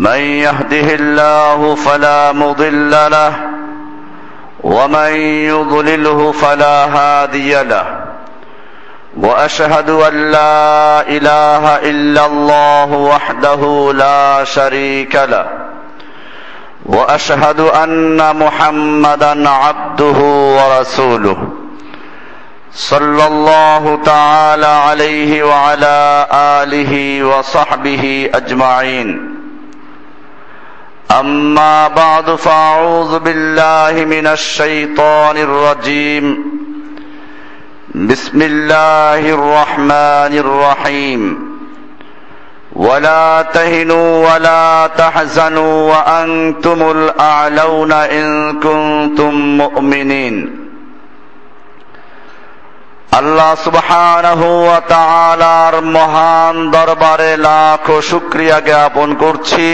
من يهده الله فلا مضل له ومن يضلله فلا هادي له. وأشهد أن لا إله إلا الله وحده لا شريك له. وأشهد أن محمدا عبده ورسوله. صلى الله تعالى عليه وعلى آله وصحبه أجمعين. اما بعد فاعوذ بالله من الشيطان الرجيم بسم الله الرحمن الرحيم ولا تهنوا ولا تحزنوا وانتم الاعلون ان كنتم مؤمنين আল্লাহ সুবহানাহু ওয়া তাআলার মহান দরবারে লাখ শুকরিয়া জ্ঞাপন করছি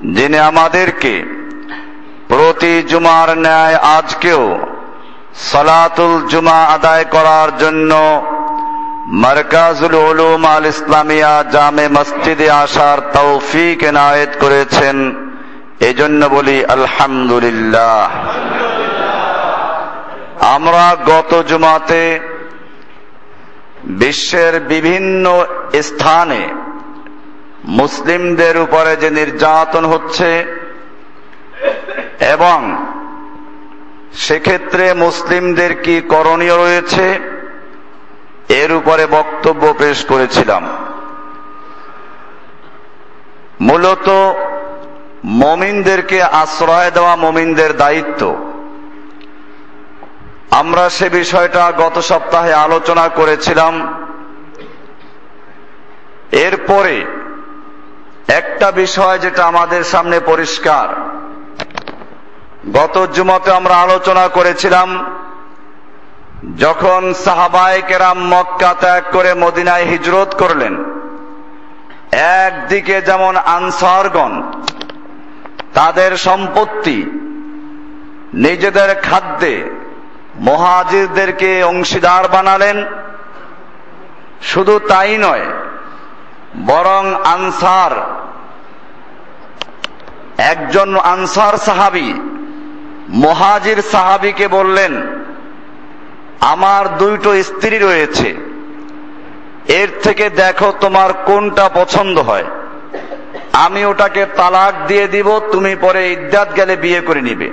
যিনি আমাদেরকে প্রতি জুমার ন্যায় আজকেও সলাতুল জুমা আদায় করার জন্য মার্কাজুল উলুম আল ইসলামিয়া জামে মসজিদে আসার তৌফিক এনায়েত করেছেন, এজন্য বলি আলহামদুলিল্লাহ। আমরা গত জুমাতে বিশ্বের বিভিন্ন স্থানে মুসলিমদের উপরে যে নির্যাতন হচ্ছে, এবং সেক্ষেত্রে মুসলিমদের কি করণীয় রয়েছে, এর উপরে বক্তব্য পেশ করেছিলাম। মূলত মমিনদেরকে আশ্রয় দেওয়া মমিনদের দায়িত্ব। আমরা সে বিষয়টা গত সপ্তাহে আলোচনা করেছিলাম। এরপরে একটা বিষয় যেটা আমাদের সামনে পরিষ্কার। গত জুমতে আমরা আলোচনা করেছিলাম, যখন সাহাবায় কেরাম মক্কা ত্যাগ করে মদিনায় হিজরত করলেন, একদিকে যেমন আনসারগণ, তাদের সম্পত্তি, নিজেদের খাদ্যে মহাজিরদেরকে অংশীদার বানালেন, শুধু তাই নয় বরং আনসার, একজন আনসার সাহাবি, মহাজির সাহাবিকে বললেন, আমার দুইটো স্ত্রী রয়েছে, এর থেকে দেখো তোমার কোনটা পছন্দ হয়। আমি ওটাকে তালাক দিয়ে দিব, তুমি পরে ইদ্যাত গেলে বিয়ে করে নিবে।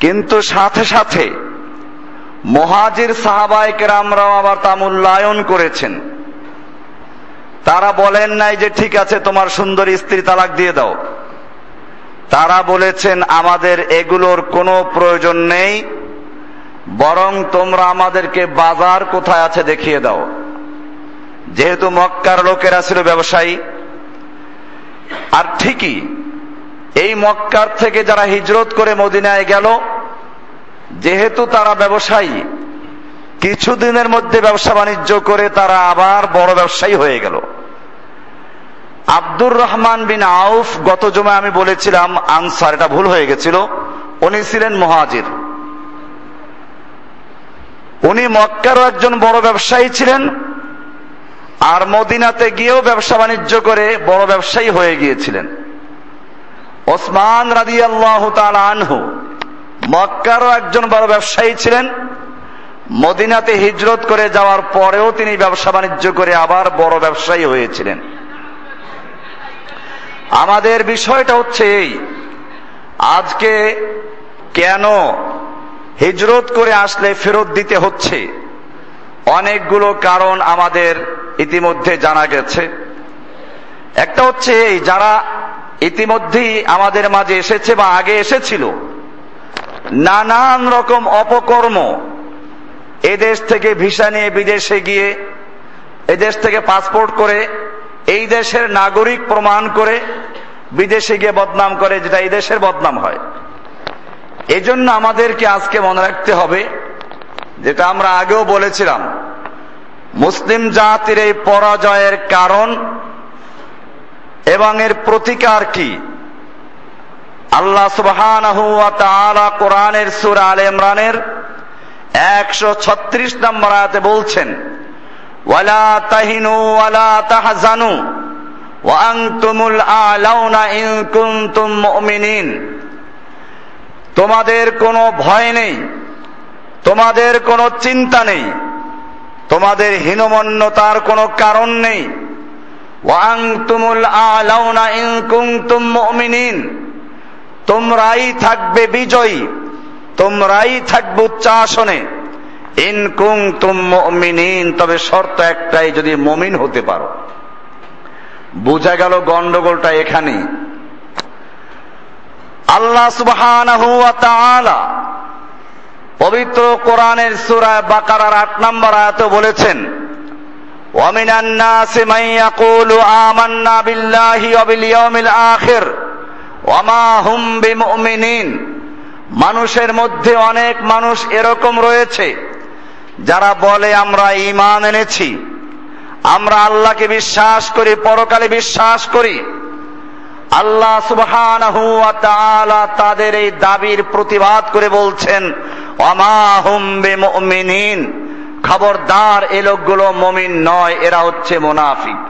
কিন্তু সাথে সাথে মহাজির সাহাবাইকে আমরাও আবার তা মূল্যায়ন করেছেন। তারা বলেন নাই যে ঠিক আছে, তোমার সুন্দর স্ত্রী তালাক দিয়ে দাও। তারা বলেছেন, আমাদের এগুলোর কোনো প্রয়োজন নেই, বরং তোমরা আমাদেরকে বাজার কোথায় আছে দেখিয়ে দাও। যেহেতু মক্কার লোকেরা ছিল ব্যবসায়ী, আর ঠিকই এই মক্কার থেকে যারা হিজরত করে মদিনায় গেল, যেহেতু তারা ব্যবসায়ী, কিছুদিনের মধ্যে ব্যবসা বাণিজ্য করে তারা আবার বড় ব্যবসায়ী হয়ে গেল। আব্দুর রহমান বিন আউফ, গত জমায় আমি বলেছিলাম, আনসার, এটা ভুল হয়ে গেছিল। উনি ছিলেন মহাজির। উনি মক্কারও একজন বড় ব্যবসায়ী ছিলেন, আর মদিনাতে গিয়েও ব্যবসা বাণিজ্য করে বড় ব্যবসায়ী হয়ে গিয়েছিলেন। ওসমান রাদি আল্লাহ আনহু মক্কারও একজন বড় ব্যবসায়ী ছিলেন, মদিনাতে হিজরত করে যাওয়ার পরেও তিনি ব্যবসা বাণিজ্য করে আবার বড় ব্যবসায়ী হয়েছিলেন। আমাদের বিষয়টা হচ্ছে এই। আজকে কেন হিজরত করে আসলে ফেরত দিতে হচ্ছে? অনেকগুলো কারণ আমাদের ইতিমধ্যে জানা গেছে। একটা হচ্ছে এই, যারা ইতিমধ্যেই আমাদের মাঝে এসেছে বা আগে এসেছিল, নানান রকম অপকর্ম, এদেশ থেকে ভিসা নিয়ে বিদেশে গিয়ে, এদেশ থেকে পাসপোর্ট করে এই দেশের নাগরিক প্রমাণ করে বিদেশে গিয়ে বদনাম করে, যেটা এই দেশের বদনাম হয়। এজন্য আমাদেরকে আজকে মনে রাখতে হবে, যেটা আমরা আগেও বলেছিলাম, মুসলিম জাতির এই পরাজয়ের কারণ এবং এর প্রতিকার কি? আল্লাহ ওয়া কোরআনের সুর আলে ইমরানের 136 নম্বর আয়াতে বলছেন ওয়ালা তাহিনু ওয়ালা তাহজানু। ওয়া আনতুমুল আলাউনা ইন কুনতুম মুমিনিন। তোমাদের কোনো ভয় নেই, তোমাদের কোনো চিন্তা নেই, তোমাদের হীনমন্যতার কোনো কারণ নেই। ওয়াং তুমুল আলাউনা ইন কুনতুম মুমিনিন। তোমরাই থাকবে বিজয়ী, তোমরাই থাকবে উচ্চাসনে। ইন কুনতুম মুমিনিন তবে শর্ত একটাই যদি মমিন হতে পারো বোঝা গেল গন্ডগোলটা এখানেই আল্লাহ সুবহানাহু ওয়া তাআলা পবিত্র কোরআনের সূরা বাকারার 8 নম্বর আয়াতে বলেছেন ومن الناس من يقول آمنا بالله وباليوم الآخر وما هم بمؤمنين মানুষের মধ্যে অনেক মানুষ এরকম রয়েছে যারা বলে আমরা ঈমান এনেছি, আমরা আল্লাহকে বিশ্বাস করি, পরকালে বিশ্বাস করি, আল্লাহ তাআলা তাদের এই দাবির প্রতিবাদ করে বলছেন খবরদার এ লোকগুলো মমিন নয়, এরা হচ্ছে মুনাফিক।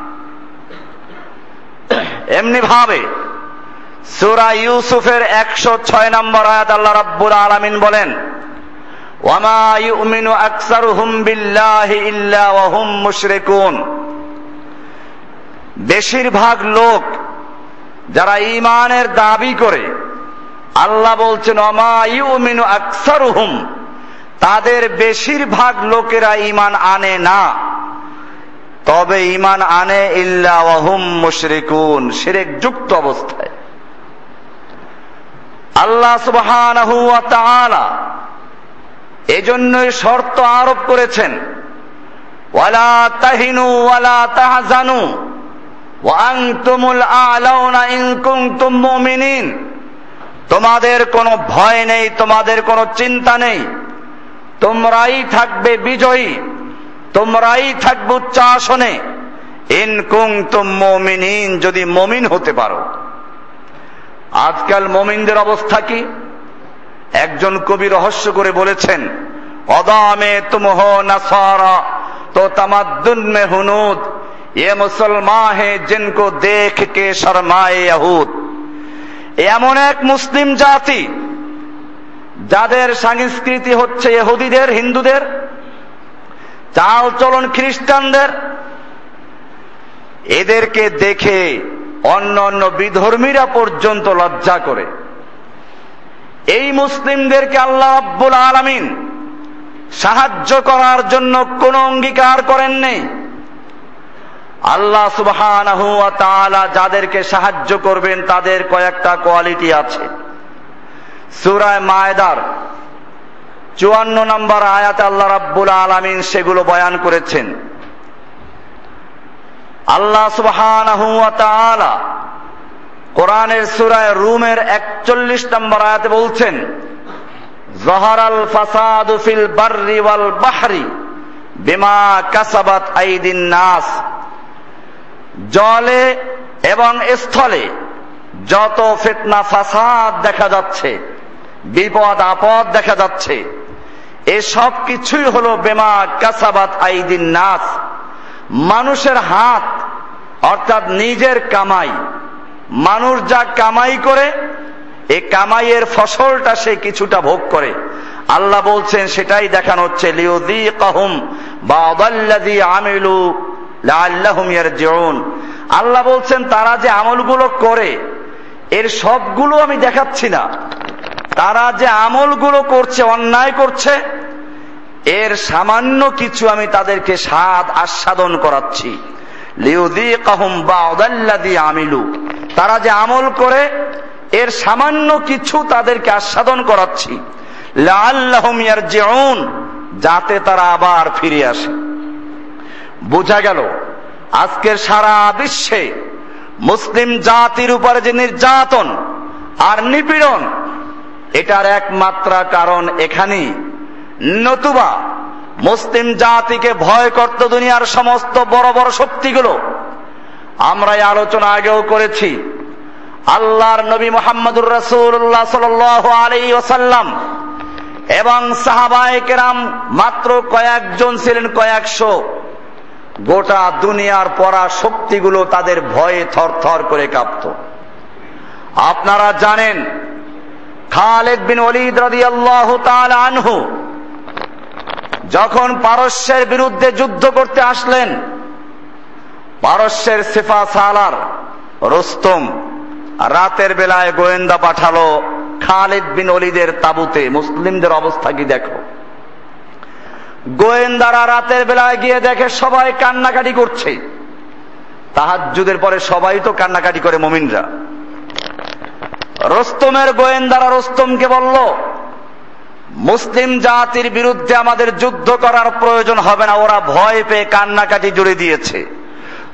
এমনি ভাবে, সূরা ইউসুফের 106 নম্বর আয়াত আল্লাহ রাব্বুল আলামিন বলেন বিল্লাহি ইল্লা ওয়া হুম মুশরিকুন। বেশিরভাগ লোক যারা ইমানের দাবি করে, আল্লাহ বলছেন অমা ইউমিনু আকসারুহুম তাদের বেশিরভাগ লোকেরা ইমান আনে না। তবে ইমান আনে ইল্লা ওয়াহুম মুশরিকুন, শিরেক যুক্ত অবস্থায়। আল্লাহ সুবহানাহু এজন্যই শর্ত আরোপ করেছেন। ওয়ালা তাহিনু ওয়ালা তাহজানু। ওয়াংতুমুল আলাউনা ইন কুনতুম মুমিনিন। তোমাদের কোনো ভয় নেই, তোমাদের কোনো চিন্তা নেই। তোমরাই থাকবে বিজয়ী, তোমরাই থাকবে উচ্চাসনে ইন কুনতুম মুমিনিন, যদি মমিন হতে পারো। আজকাল মমিনদের অবস্থা কি? একজন কবি রহস্য করে বলেছেন, অদামে তুমহ নাসারা তো তামাদুন মে হুনুদ, এ মুসলমান হে জিনকো দেখ কে শরমায়ে ইহুদ এমন এক মুসলিম জাতি, যাদের সংস্কৃতি হচ্ছে এহুদিদের হিন্দুদের, চাল চলন খ্রিস্টানদের, এদেরকে দেখে অন্য অন্য বিধর্মীরা পর্যন্ত লজ্জা করে। এই মুসলিমদেরকে আল্লাহ আব্বুল আলমিন সাহায্য করার জন্য কোন অঙ্গীকার করেন নেই আল্লাহ তাআলা যাদেরকে সাহায্য করবেন, তাদের কয়েকটা কোয়ালিটি আছে। সুরায় মায়দার চুয়ান্ন নম্বর আয়াত আল্লাহ রাব্বুল আলামিন সেগুলো বয়ান করেছেন। আল্লাহ তাআলা কোরআনের সুরায় রুমের 41 নম্বর আয়াতে বলছেন, জহরাল ফাসাদু ফিল বাররি ওয়াল বাহরি বিমা কাসাবাত আইদিন নাস। জলে এবং স্থলে যত ফিতনা ফাসাদ দেখা যাচ্ছে, বিপদ আপদ দেখা যাচ্ছে এসব কিছুই হলো বেমা কাসাবাত আইদিন নাস। মানুষের হাত অর্থাৎ নিজের কামাই মানুষ যা কামাই করে, এ কামাইয়ের ফসলটা সে কিছুটা ভোগ করে। আল্লাহ বলছেন, সেটাই দেখানো হচ্ছে বা আল্লাহ বলছেন, তারা যে আমলগুলো করে, এর সবগুলো আমি দেখাচ্ছি না। তারা যে আমলগুলো করছে, অন্যায় করছে, এর সামান্য কিছু আমি তাদেরকে স্বাদ আস্বাদন করাচ্ছি। আমিলু। তারা যে আমল করে, এর সামান্য কিছু তাদেরকে আস্বাদন করাচ্ছি। যাতে তারা আবার ফিরে আসে। বোঝা গেল, আজকের সারা বিশ্বে মুসলিম জাতির উপরে যে নির্যাতন আর নিপীড়ন, এটার একমাত্রা কারণ এখানেই। নতুবা মুসলিম জাতিকে ভয় করত দুনিয়ার সমস্ত বড় বড় শক্তিগুলো। আমরা এই আলোচনা আগেও করেছি। আল্লাহর নবী মোহাম্মদুর রসুল্লাহ সাল আলী ওসাল্লাম এবং সাহাবায় কেরাম মাত্র কয়েকজন ছিলেন কয়েকশো। গোটা দুনিয়ার পড়া শক্তিগুলো তাদের ভয়ে থর থর করে কাঁপত। আপনারা জানেন, খালেদ বিন অলিদ রদি আল্লাহ আনহু যখন পারস্যের বিরুদ্ধে যুদ্ধ করতে আসলেন, পারস্যের সিফা সালার রোস্তম রাতের বেলায় গোয়েন্দা পাঠালো খালিদ বিন অলিদের তাবুতে, মুসলিমদের অবস্থা কি দেখো? গোয়েন্দারা রাতের বেলায় গিয়ে দেখে সবাই কান্নাকাটি করছে। তাহাজুদের পরে সবাই তো কান্নাকাটি করে মমিনরা। রোস্তমের গোয়েন্দারা রোস্তমকে বলল মুসলিম জাতির বিরুদ্ধে আমাদের যুদ্ধ করার প্রয়োজন হবে না। ওরা ভয় পেয়ে কান্নাকাটি জুড়ে দিয়েছে।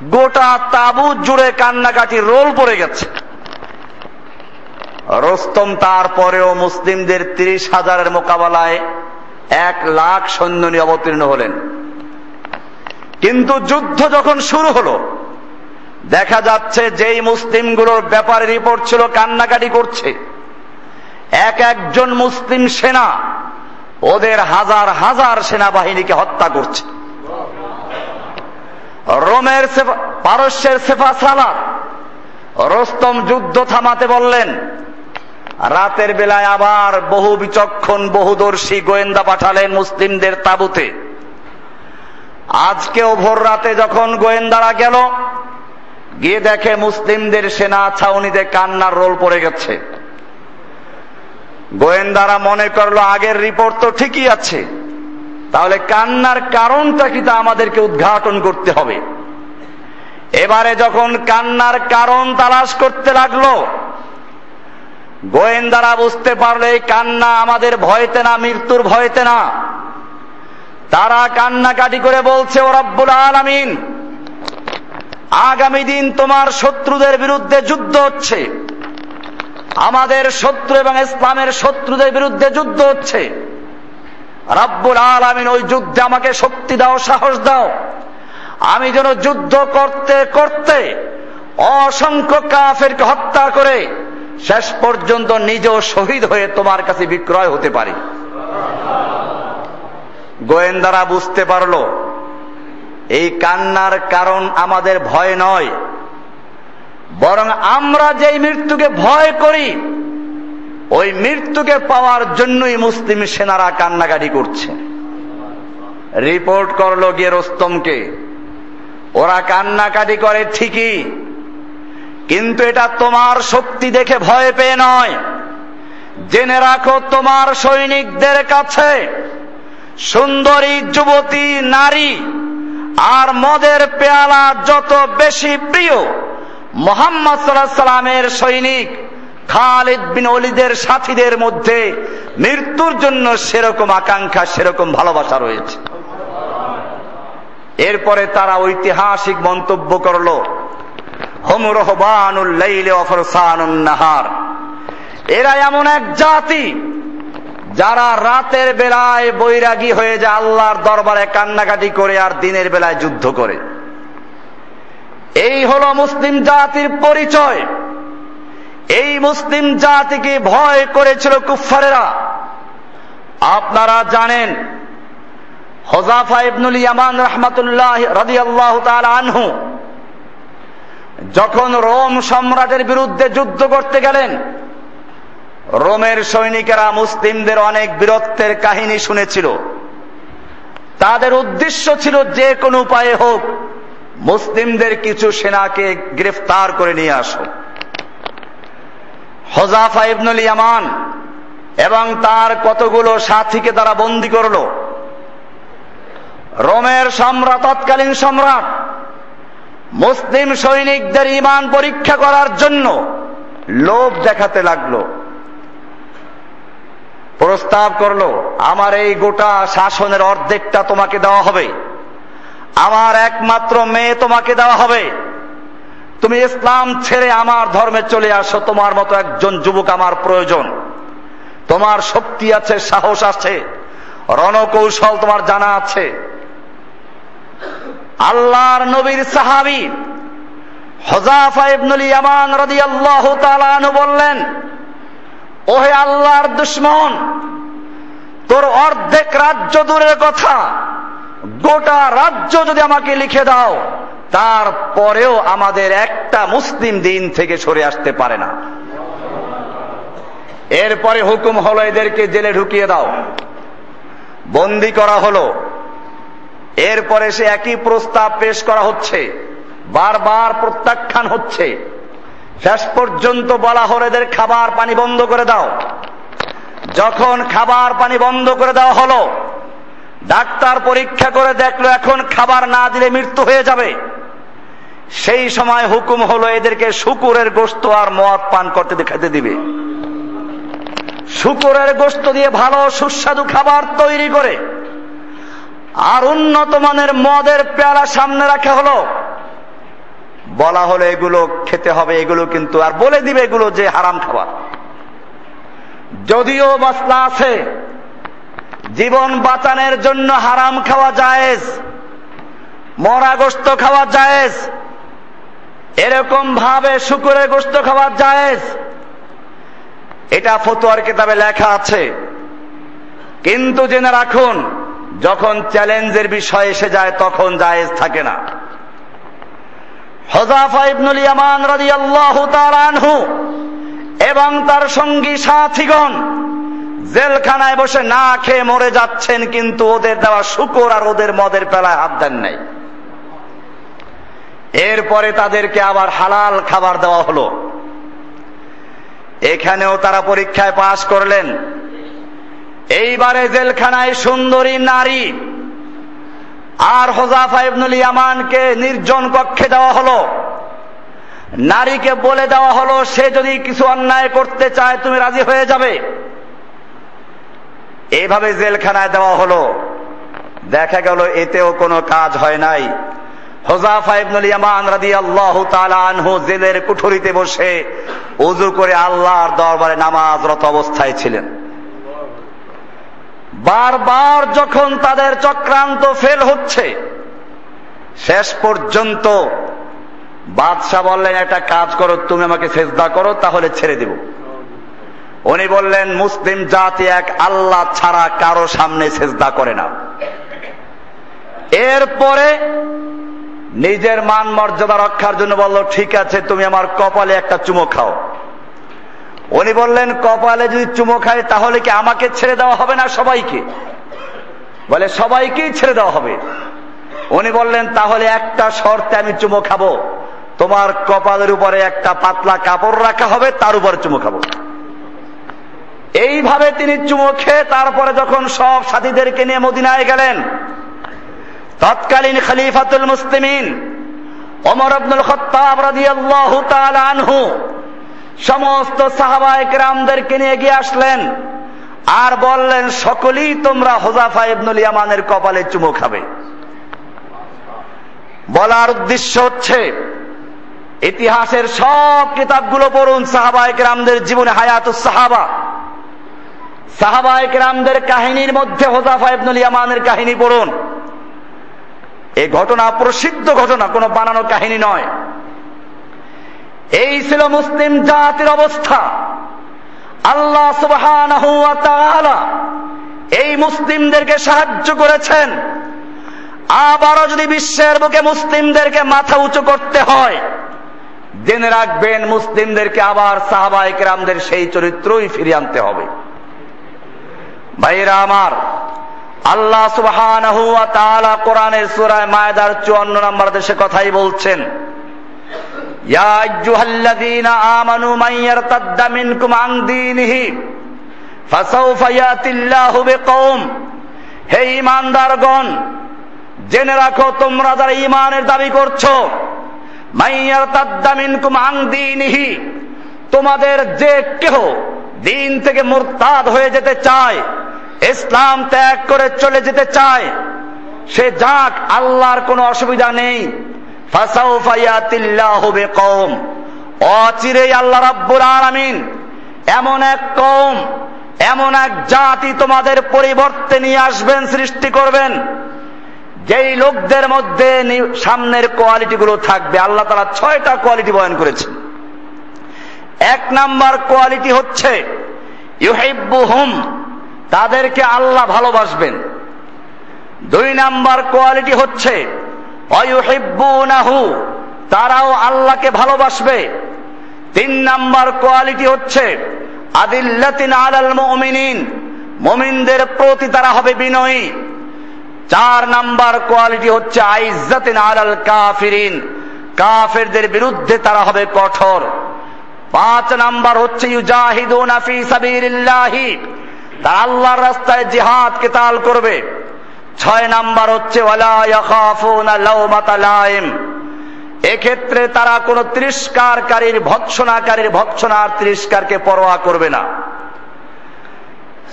গোটা তাবু জুড়ে কান্নাকাটি রোল পড়ে গেছে। রোস্তম তারপরেও মুসলিমদের তিরিশ হাজারের মোকাবেলায় এক লাখ সৈন্য নিয়ে অবতীর্ণ হলেন। কিন্তু যুদ্ধ যখন শুরু হলো, দেখা যাচ্ছে যেই মুসলিমগুলোর ব্যাপারে রিপোর্ট ছিল, কান্নাকাটি করছে। এক একজন মুসলিম সেনা ওদের হাজার হাজার সেনাবাহিনীকে হত্যা করছে। রোমের পারস্যের সেফা সালার রোস্তম যুদ্ধ থামাতে বললেন, রাতের বেলায় আবার বহু বিচক্ষণ, বহুদর্শী গোয়েন্দা পাঠালেন মুসলিমদের তাবুতে। আজকেও ভোর রাতে যখন গোয়েন্দারা গেল, গিয়ে দেখে মুসলিমদের সেনা ছাউনিতে কান্নার রোল পড়ে গেছে। গোয়েন্দারা মনে করল আগের রিপোর্ট তো ঠিকই আছে। তাহলে কান্নার কারণটা কি তা আমাদেরকে উদ্ঘাটন করতে হবে। এবারে যখন কান্নার কারণ তালাশ করতে লাগল, গোয়েন্দারা বুঝতে পারলে এই কান্না আমাদের ভয়তে না, মৃত্যুর ভয়তে না। তারা কান্নাকাটি করে বলছে, ও রব্বুল আলামিন, আগামী দিন তোমার শত্রুদের বিরুদ্ধে যুদ্ধ হচ্ছে। আমাদের শত্রু এবং ইসলামের শত্রুদের বিরুদ্ধে যুদ্ধ হচ্ছে। রাব্বুল আলামিন ওই যুদ্ধে আমাকে শক্তি দাও, সাহস দাও। আমি যেন যুদ্ধ করতে করতে অসংখ্য কাফেরকে হত্যা করে শেষ পর্যন্ত নিজেও শহীদ হয়ে তোমার কাছে বিক্রয় হতে পারি। গোয়েন্দারা বুঝতে পারল, এই কান্নার কারণ আমাদের ভয় নয়। বরং আমরা যেই মৃত্যুকে ভয় করি, ওই মৃত্যুকে পাওয়ার জন্যই মুসলিম সেনারা কান্নাকাটি করছে। রিপোর্ট করল গিয়ে রোস্তমকে ওরা কান্নাকাটি করে ঠিকই, কিন্তু এটা তোমার শক্তি দেখে ভয় পেয়ে নয়। জেনে রাখো, তোমার সৈনিকদের কাছে সুন্দরী যুবতী, নারী আর মদের পেয়ালা যত বেশি প্রিয় মোহাম্মদ সাল্লামের সৈনিক খালিদ বিন অলিদের সাথীদের মধ্যে মৃত্যুর জন্য সেরকম আকাঙ্ক্ষা, সেরকম ভালোবাসা রয়েছে। এরপরে তারা ঐতিহাসিক মন্তব্য করল নাহার। এরা এমন এক জাতি যারা রাতের বেলায় বৈরাগী হয়ে যায়, আল্লাহর দরবারে কান্নাকাটি করে আর দিনের বেলায় যুদ্ধ করে। এই হল মুসলিম জাতির পরিচয়। এই মুসলিম জাতিকে ভয় করেছিল কুফারেরা আপনারা জানেন হজাফা ইবনুল ইয়ামান রহমাতুল্লাহ রাদি আল্লাহ আনহু যখন রোম সম্রাটের বিরুদ্ধে যুদ্ধ করতে গেলেন, রোমের সৈনিকেরা মুসলিমদের অনেক বীরত্বের কাহিনী শুনেছিল। তাদের উদ্দেশ্য ছিল যে কোনো উপায়ে হোক মুসলিমদের কিছু সেনাকে গ্রেফতার করে নিয়ে আসো। হজাফা ইবনুল ইয়ামান এবং তার কতগুলো সাথীকে তারা বন্দি করল। রোমের সম্রাট, তৎকালীন সম্রাট, মুসলিম সৈনিকদের ইমান পরীক্ষা করার জন্য লোভ দেখাতে লাগল। প্রস্তাব করল, আমার এই গোটা শাসনের অর্ধেকটা তোমাকে দেওয়া হবে। আমার একমাত্র মেয়ে তোমাকে দেওয়া হবে। তুমি ইসলাম ছেড়ে আমার ধর্মে চলে আসো, তোমার মতো একজন যুবক আমার প্রয়োজন। তোমার শক্তি আছে, সাহস আছে, রণকৌশল তোমার জানা আছে। আল্লাহর নবীর সাহাবি হজাফা ইবনুল ইয়ামান রাদিয়াল্লাহু তাআলা আনহু বললেন, ওহে আল্লাহর দুশ্মন, তোর অর্ধেক রাজ্য দূরের কথা গোটা রাজ্য যদি আমাকে লিখে দাও, তারপরেও আমাদের একটা মুসলিম দিন থেকে সরে আসতে পারে না। এরপরে হুকুম হলো এদেরকে জেলে ঢুকিয়ে দাও। বন্দি করা হলো। এরপরে সে একই প্রস্তাব পেশ করা হচ্ছে। বারবার প্রত্যাখ্যান হচ্ছে। শেষ পর্যন্ত বলা হলো এদের খাবার পানি বন্ধ করে দাও। যখন খাবার পানি বন্ধ করে দেওয়া হলো ডাক্তার পরীক্ষা করে দেখল এখন খাবার না দিলে মৃত্যু হয়ে যাবে। সেই সময় হুকুম হলো এদেরকে শুকুরের গোস্ত আর মদ পান করতে দেখাতে দিবে। শুকুরের গোস্ত দিয়ে ভালো সুস্বাদু খাবার তৈরি করে। আর উন্নত মানের মদের পেয়ালা সামনে রাখা হলো। বলা হলো এগুলো খেতে হবে, এগুলো কিন্তু, আর বলে দিবে এগুলো যে হারাম খাবার। যদিও মশলা আছে জীবন বাঁচানোর জন্য হারাম খাওয়া জায়েজ, মরা গোস্ত খাওয়া জায়েজ, এরকম ভাবে শুকুরের গোস্ত খাওয়া জায়েজ। এটা ফতুয়ার কিতাবে লেখা আছে। কিন্তু জেনে রাখুন, যখন চ্যালেঞ্জের বিষয় এসে যায়, তখন জায়েজ থাকে না। হজাফা ইবনুল ইয়ামান রাদিয়াল্লাহু তাআলা আনহু এবং তার সঙ্গী সাথীগণ জেলখানায় বসে না খেয়ে মরে যাচ্ছেন কিন্তু ওদের দেওয়া শুকর আর ওদের মদের পেলায় হাত দেন নাই। এরপরে তাদেরকে আবার হালাল খাবার দেওয়া হলো। এখানেও তারা পরীক্ষায় পাশ করলেন। এইবারে জেলখানায় সুন্দরী নারী আর হোজাফা ইবনুল ইয়ামানকে নির্জন কক্ষে দেওয়া হলো। নারীকে বলে দেওয়া হলো, সে যদি কিছু অন্যায় করতে চায়, তুমি রাজি হয়ে যাবে। এইভাবে জেলখানায় দেওয়া হলো। দেখা গেল এতেও কোনো কাজ হয় নাই। হোজাফা ইবনুল ইয়ামান রাদিয়াল্লাহু তাআলা আনহু জেলের কুঠুরিতে বসে ওযু করে আল্লাহর দরবারে নামাজরত অবস্থায় ছিলেন। বারবার যখন তাদের চক্রান্ত ফেল হচ্ছে, শেষ পর্যন্ত বাদশাহ বললেন, একটা কাজ করো, তুমি আমাকে সেজদা করো, তাহলে ছেড়ে দেব। উনি বললেন, মুসলিম জাতি এক আল্লাহ ছাড়া কারও সামনে সেজদা করে না। এরপরে নিজের মান মর্যাদা রক্ষার জন্য বলল, ঠিক আছে, তুমি আমার কপালে একটা চুমো খাও। উনি বললেন, কপালে যদি চুমো খায় তাহলে কি আমাকে ছেড়ে দেওয়া হবে না সবাইকে? বলে, সবাইকেই ছেড়ে দেওয়া হবে। উনি বললেন, তাহলে একটা শর্তে আমি চুমো খাব। তোমার কপালের উপরে একটা পাতলা কাপড় রাখা হবে, তার উপরে চুমো খাব। এইভাবে তিনি চুমো খেয়ে তারপরে যখন সব সাথীদেরকে নিয়ে মদিনায় গেলেন, তৎকালীন খলিফাতুল মুসলিমিন ওমর আব্দুল খত্তাব রাদিয়াল্লাহু তাআলা আনহু সমস্ত সাহাবায়ে কেরামদেরকে নিয়ে গিয়ে আসলেন আর বললেন, সকলেই তোমরা হোজাফা ইবনুল ইয়ামানের কপালে চুমো খাবে। বলার উদ্দেশ্য হচ্ছে, ইতিহাসের সব কিতাবগুলো পড়ুন সাহাবায়ে কেরামদের জীবনে হায়াতুস সাহাবা। সাহাবায়ে কেরামদের কাহিনীর মধ্যে হোজাফা ইবনুল ইয়ামানের কাহিনী পড়ুন। এই ঘটনা প্রসিদ্ধ ঘটনা, কোনো বানানো কাহিনী নয়। এই ছিল মুসলিম জাতির অবস্থা। আল্লাহ তাআলা এই মুসলিমদেরকে সাহায্য করেছেন। আবারও যদি বিশ্বের বুকে মুসলিমদেরকে মাথা উঁচু করতে হয়, জেনে রাখবেন মুসলিমদেরকে আবার সাহাবায়ে রামদের সেই চরিত্রই ফিরিয়ে আনতে হবে। ভাইরা আমার, আল্লাহ তাআলা কোরআনের সূরা মায়দার 54 নম্বর দেশে কথাই বলছেন আমানু মান হে ঈমানদারগণ, জেনে রাখো তোমরা যারা ঈমানের দাবি করছ, মান ইয়ারতাদ্দা মিনকুম আন দীনিহি, তোমাদের যে কেহ দিন থেকে মুরতাদ হয়ে যেতে চায়, ইসলাম ত্যাগ করে চলে যেতে চায়, সে যাক আল্লাহর কোনো অসুবিধা নেই। বিকওম। অচিরেই আল্লাহ রাব্বুল আলামিন এমন এক কওম, এমন এক জাতি তোমাদের পরিবর্তে নিয়ে আসবেন, সৃষ্টি করবেন। যেই লোকদের মধ্যে সামনের কোয়ালিটি গুলো থাকবে, আল্লাহ তারা ছয়টা কোয়ালিটি বয়ন করেছেন। এক নাম্বার কোয়ালিটি হচ্ছে ইউহিব্বুহুম, তাদেরকে আল্লাহ ভালোবাসবেন। দুই নাম্বার কোয়ালিটি হচ্ছে তারাও আল্লাহকে ভালোবাসবে। তিন নাম্বার কোয়ালিটি হচ্ছে আদিল্লাতিন আলাল মুমিনিন, মুমিনদের প্রতি তারা হবে বিনয়ী। চার নাম্বার কোয়ালিটি হচ্ছে আইজ্জাতিন আলাল কাফিরিন, কাফেরদের বিরুদ্ধে তারা হবে কঠোর। পাঁচ নাম্বার হচ্ছে তারা আল্লাহর রাস্তায় জিহাদ কেতাল করবে। ছয় নাম্বার হচ্ছে এক্ষেত্রে তারা কোন তিরস্কারকারীর ভৎসনাকারীর ভৎসনার তিরস্কারকে পরোয়া করবে না।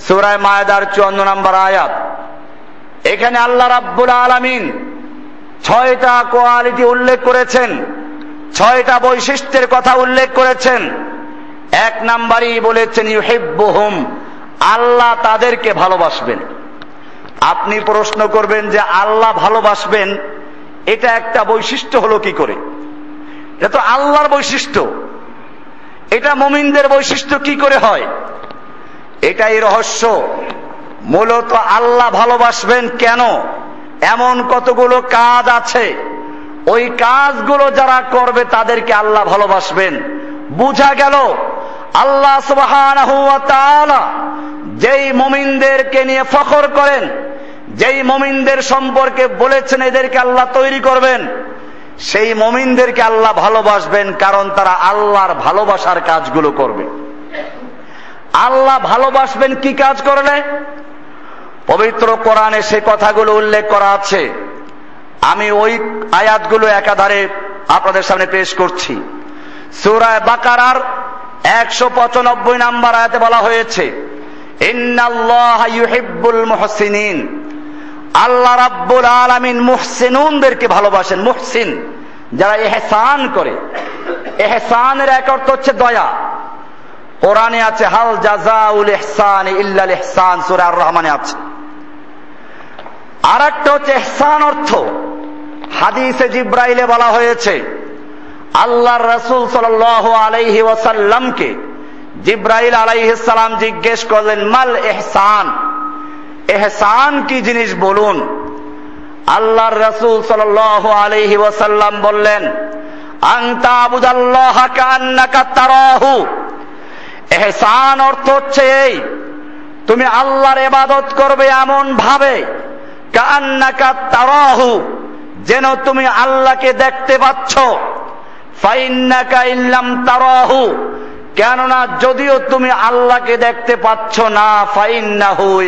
সুরায় মায়দার চুয়ান্ন নম্বর আয়াত। এখানে আল্লাহ রাব্বুল আলামিন ছয়টা কোয়ালিটি উল্লেখ করেছেন। ছয়টা বৈশিষ্ট্যের কথা উল্লেখ করেছেন। এক নাম্বারই বলেছেন, ইউহিব্বুহুম আল্লাহ তাদেরকে ভালোবাসবেন। আপনি প্রশ্ন করবেন যে আল্লাহ ভালোবাসবেন, এটা একটা বৈশিষ্ট্য হলো কি করে? এটা তো আল্লাহর বৈশিষ্ট্য। এটা মমিনদের বৈশিষ্ট্য কি করে হয়? এটাই রহস্য। মূলত আল্লাহ ভালোবাসবেন কেন? এমন কতগুলো কাজ আছে। ওই কাজগুলো যারা করবে তাদেরকে আল্লাহ ভালোবাসবেন। বুঝা গেল, আল্লাহ তাআলা যেই মমিনদেরকে নিয়ে ফখর করেন, যেই মমিনদের সম্পর্কে বলেছেন এদেরকে আল্লাহ তৈরি করবেন, সেই মমিনদেরকে আল্লাহ ভালোবাসবেন কারণ তারা আল্লাহর ভালোবাসার কাজগুলো করবে। আল্লাহ ভালোবাসবেন কি কাজ করলে? পবিত্র কোরআনে সে কথাগুলো উল্লেখ করা আছে। আমি ওই আয়াতগুলো একাধারে আপনাদের সামনে পেশ করছি। সুরায় বাকারার একশো পঁচানব্বই নাম্বার আয়াতে বলা হয়েছে মুহসিনিন। আল্লাহ রাব্বুল আলামিন মুহসিনুনদেরকে ভালোবাসেন, মুহসিন। যারা এহসান করে। এহসানের এক অর্থ হচ্ছে দয়া। কোরআনে আছে, হাল জাজাউল ইহসান ইল্লাল ইহসান সূরা রহমানে আছে। আর একটা হচ্ছে ইহসান অর্থ। হাদিসে জিব্রাইলে বলা হয়েছে, আল্লাহর রাসূল সাল্লাল্লাহু আলাইহি ওয়াসাল্লামকে জিব্রাইল আলাইহিস সালাম জিজ্ঞেস করলেন, মাল এহসান এহসান কি জিনিস বলুন? আল্লাহর রাসূল সাল্লাল্লাহু আলাইহি ওয়াসাল্লাম বললেন, আনতা আবুদাল্লাহ কান্নাকা তারাহু। এহসান অর্থ হচ্ছে এই, তুমি আল্লাহর ইবাদত করবে এমন ভাবে কান্নাকা তারাহু। যেন তুমি আল্লাহকে দেখতে পাচ্ছ। ইল্লাম তারাহু। কেননা যদিও তুমি আল্লাহকে দেখতে পাচ্ছ না, ফাইন্নাহু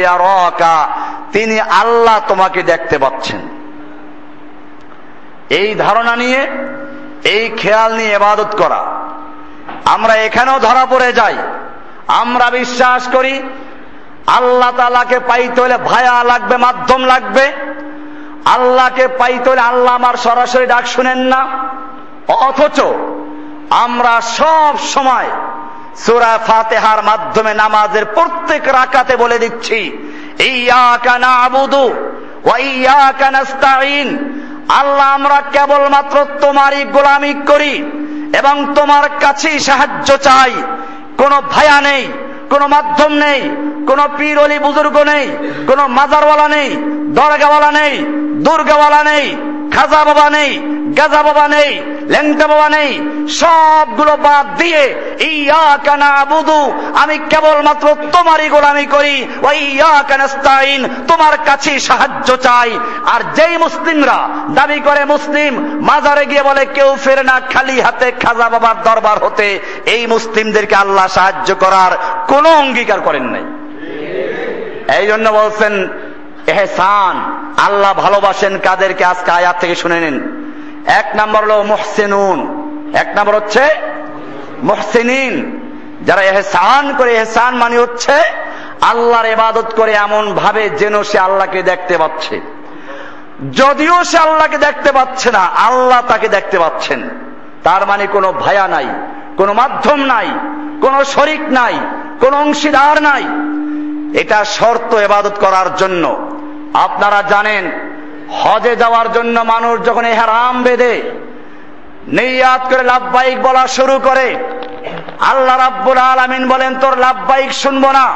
তিনি আল্লাহ তোমাকে দেখতে পাচ্ছেন। এই ধারণা নিয়ে, এই খেয়াল নিয়ে এবাদত করা। আমরা এখানেও ধরা পড়ে যাই। আমরা বিশ্বাস করি, আল্লাহ তালাকে পাইতে হলে ভায়া লাগবে, মাধ্যম লাগবে। আল্লাহকে পাইতে আল্লাহ আমার সরাসরি ডাক শুনেন না। অথচ আমরা সব সময় সুরা ফাতেহার মাধ্যমে নামাজের প্রত্যেক রাকাতে বলে দিচ্ছি ইয়াকা নাস্তাইন আল্লাহ আমরা কেবলমাত্র তোমারই গোলামি করি এবং তোমার কাছেই সাহায্য চাই। কোনো ভায়া নেই। কোনো মাধ্যম নেই, কোনো পীর অলি বুজুর্গ নেই, কোনো মাজারওয়ালা নেই, দরগাওয়ালা নেই, দুর্গাওয়ালা নেই খাজা বাবা নেই, গাজা বাবা নেই, লেংটা বাবা নেই, সবগুলো বাদ দিয়ে ইয়া কানা আবুদু আমি কেবলমাত্র তোমারই গোলামি করি ওই ইয়া কানাস্তাইন তোমার কাছে সাহায্য চাই। আর যেই মুসলিমরা দাবি করে মুসলিম, মাজারে গিয়ে বলে, কেউ ফেরে না, খালি হাতে খাজা বাবার দরবার হতে। এই মুসলিমদেরকে আল্লাহ সাহায্য করার কোনো অঙ্গীকার করেন নাই। এই জন্য বলছেন এহসান। আল্লাহ ভালোবাসেন কাদেরকে? আজকে আয়াত থেকে শুনে নিন। এক নম্বর হলো মোহসেনুন। এক নম্বর হচ্ছে মোহসেনিন। যারা এহসান করে, এহসান মানে হচ্ছে আল্লাহর ইবাদত করে এমন ভাবে যেন সে আল্লাহকে দেখতে পাচ্ছে। যদিও সে আল্লাহকে দেখতে পাচ্ছে না, আল্লাহ তাকে দেখতে পাচ্ছেন। তার মানে কোনো ভায়া নাই, কোনো মাধ্যম নাই, কোনো শরিক নাই, কোনো অংশীদার নাই। এটা শর্ত এবাদত করার জন্য। আপনারা জানেন, হজে যাওয়ার জন্য মানুষ যখন এহারাম বেঁধে নেয়াত করে লাভবাহিক বলা শুরু করে, আল্লাহ রাব্বুল আলামিন বলেন, তোর লাভবাহিক শুনব না।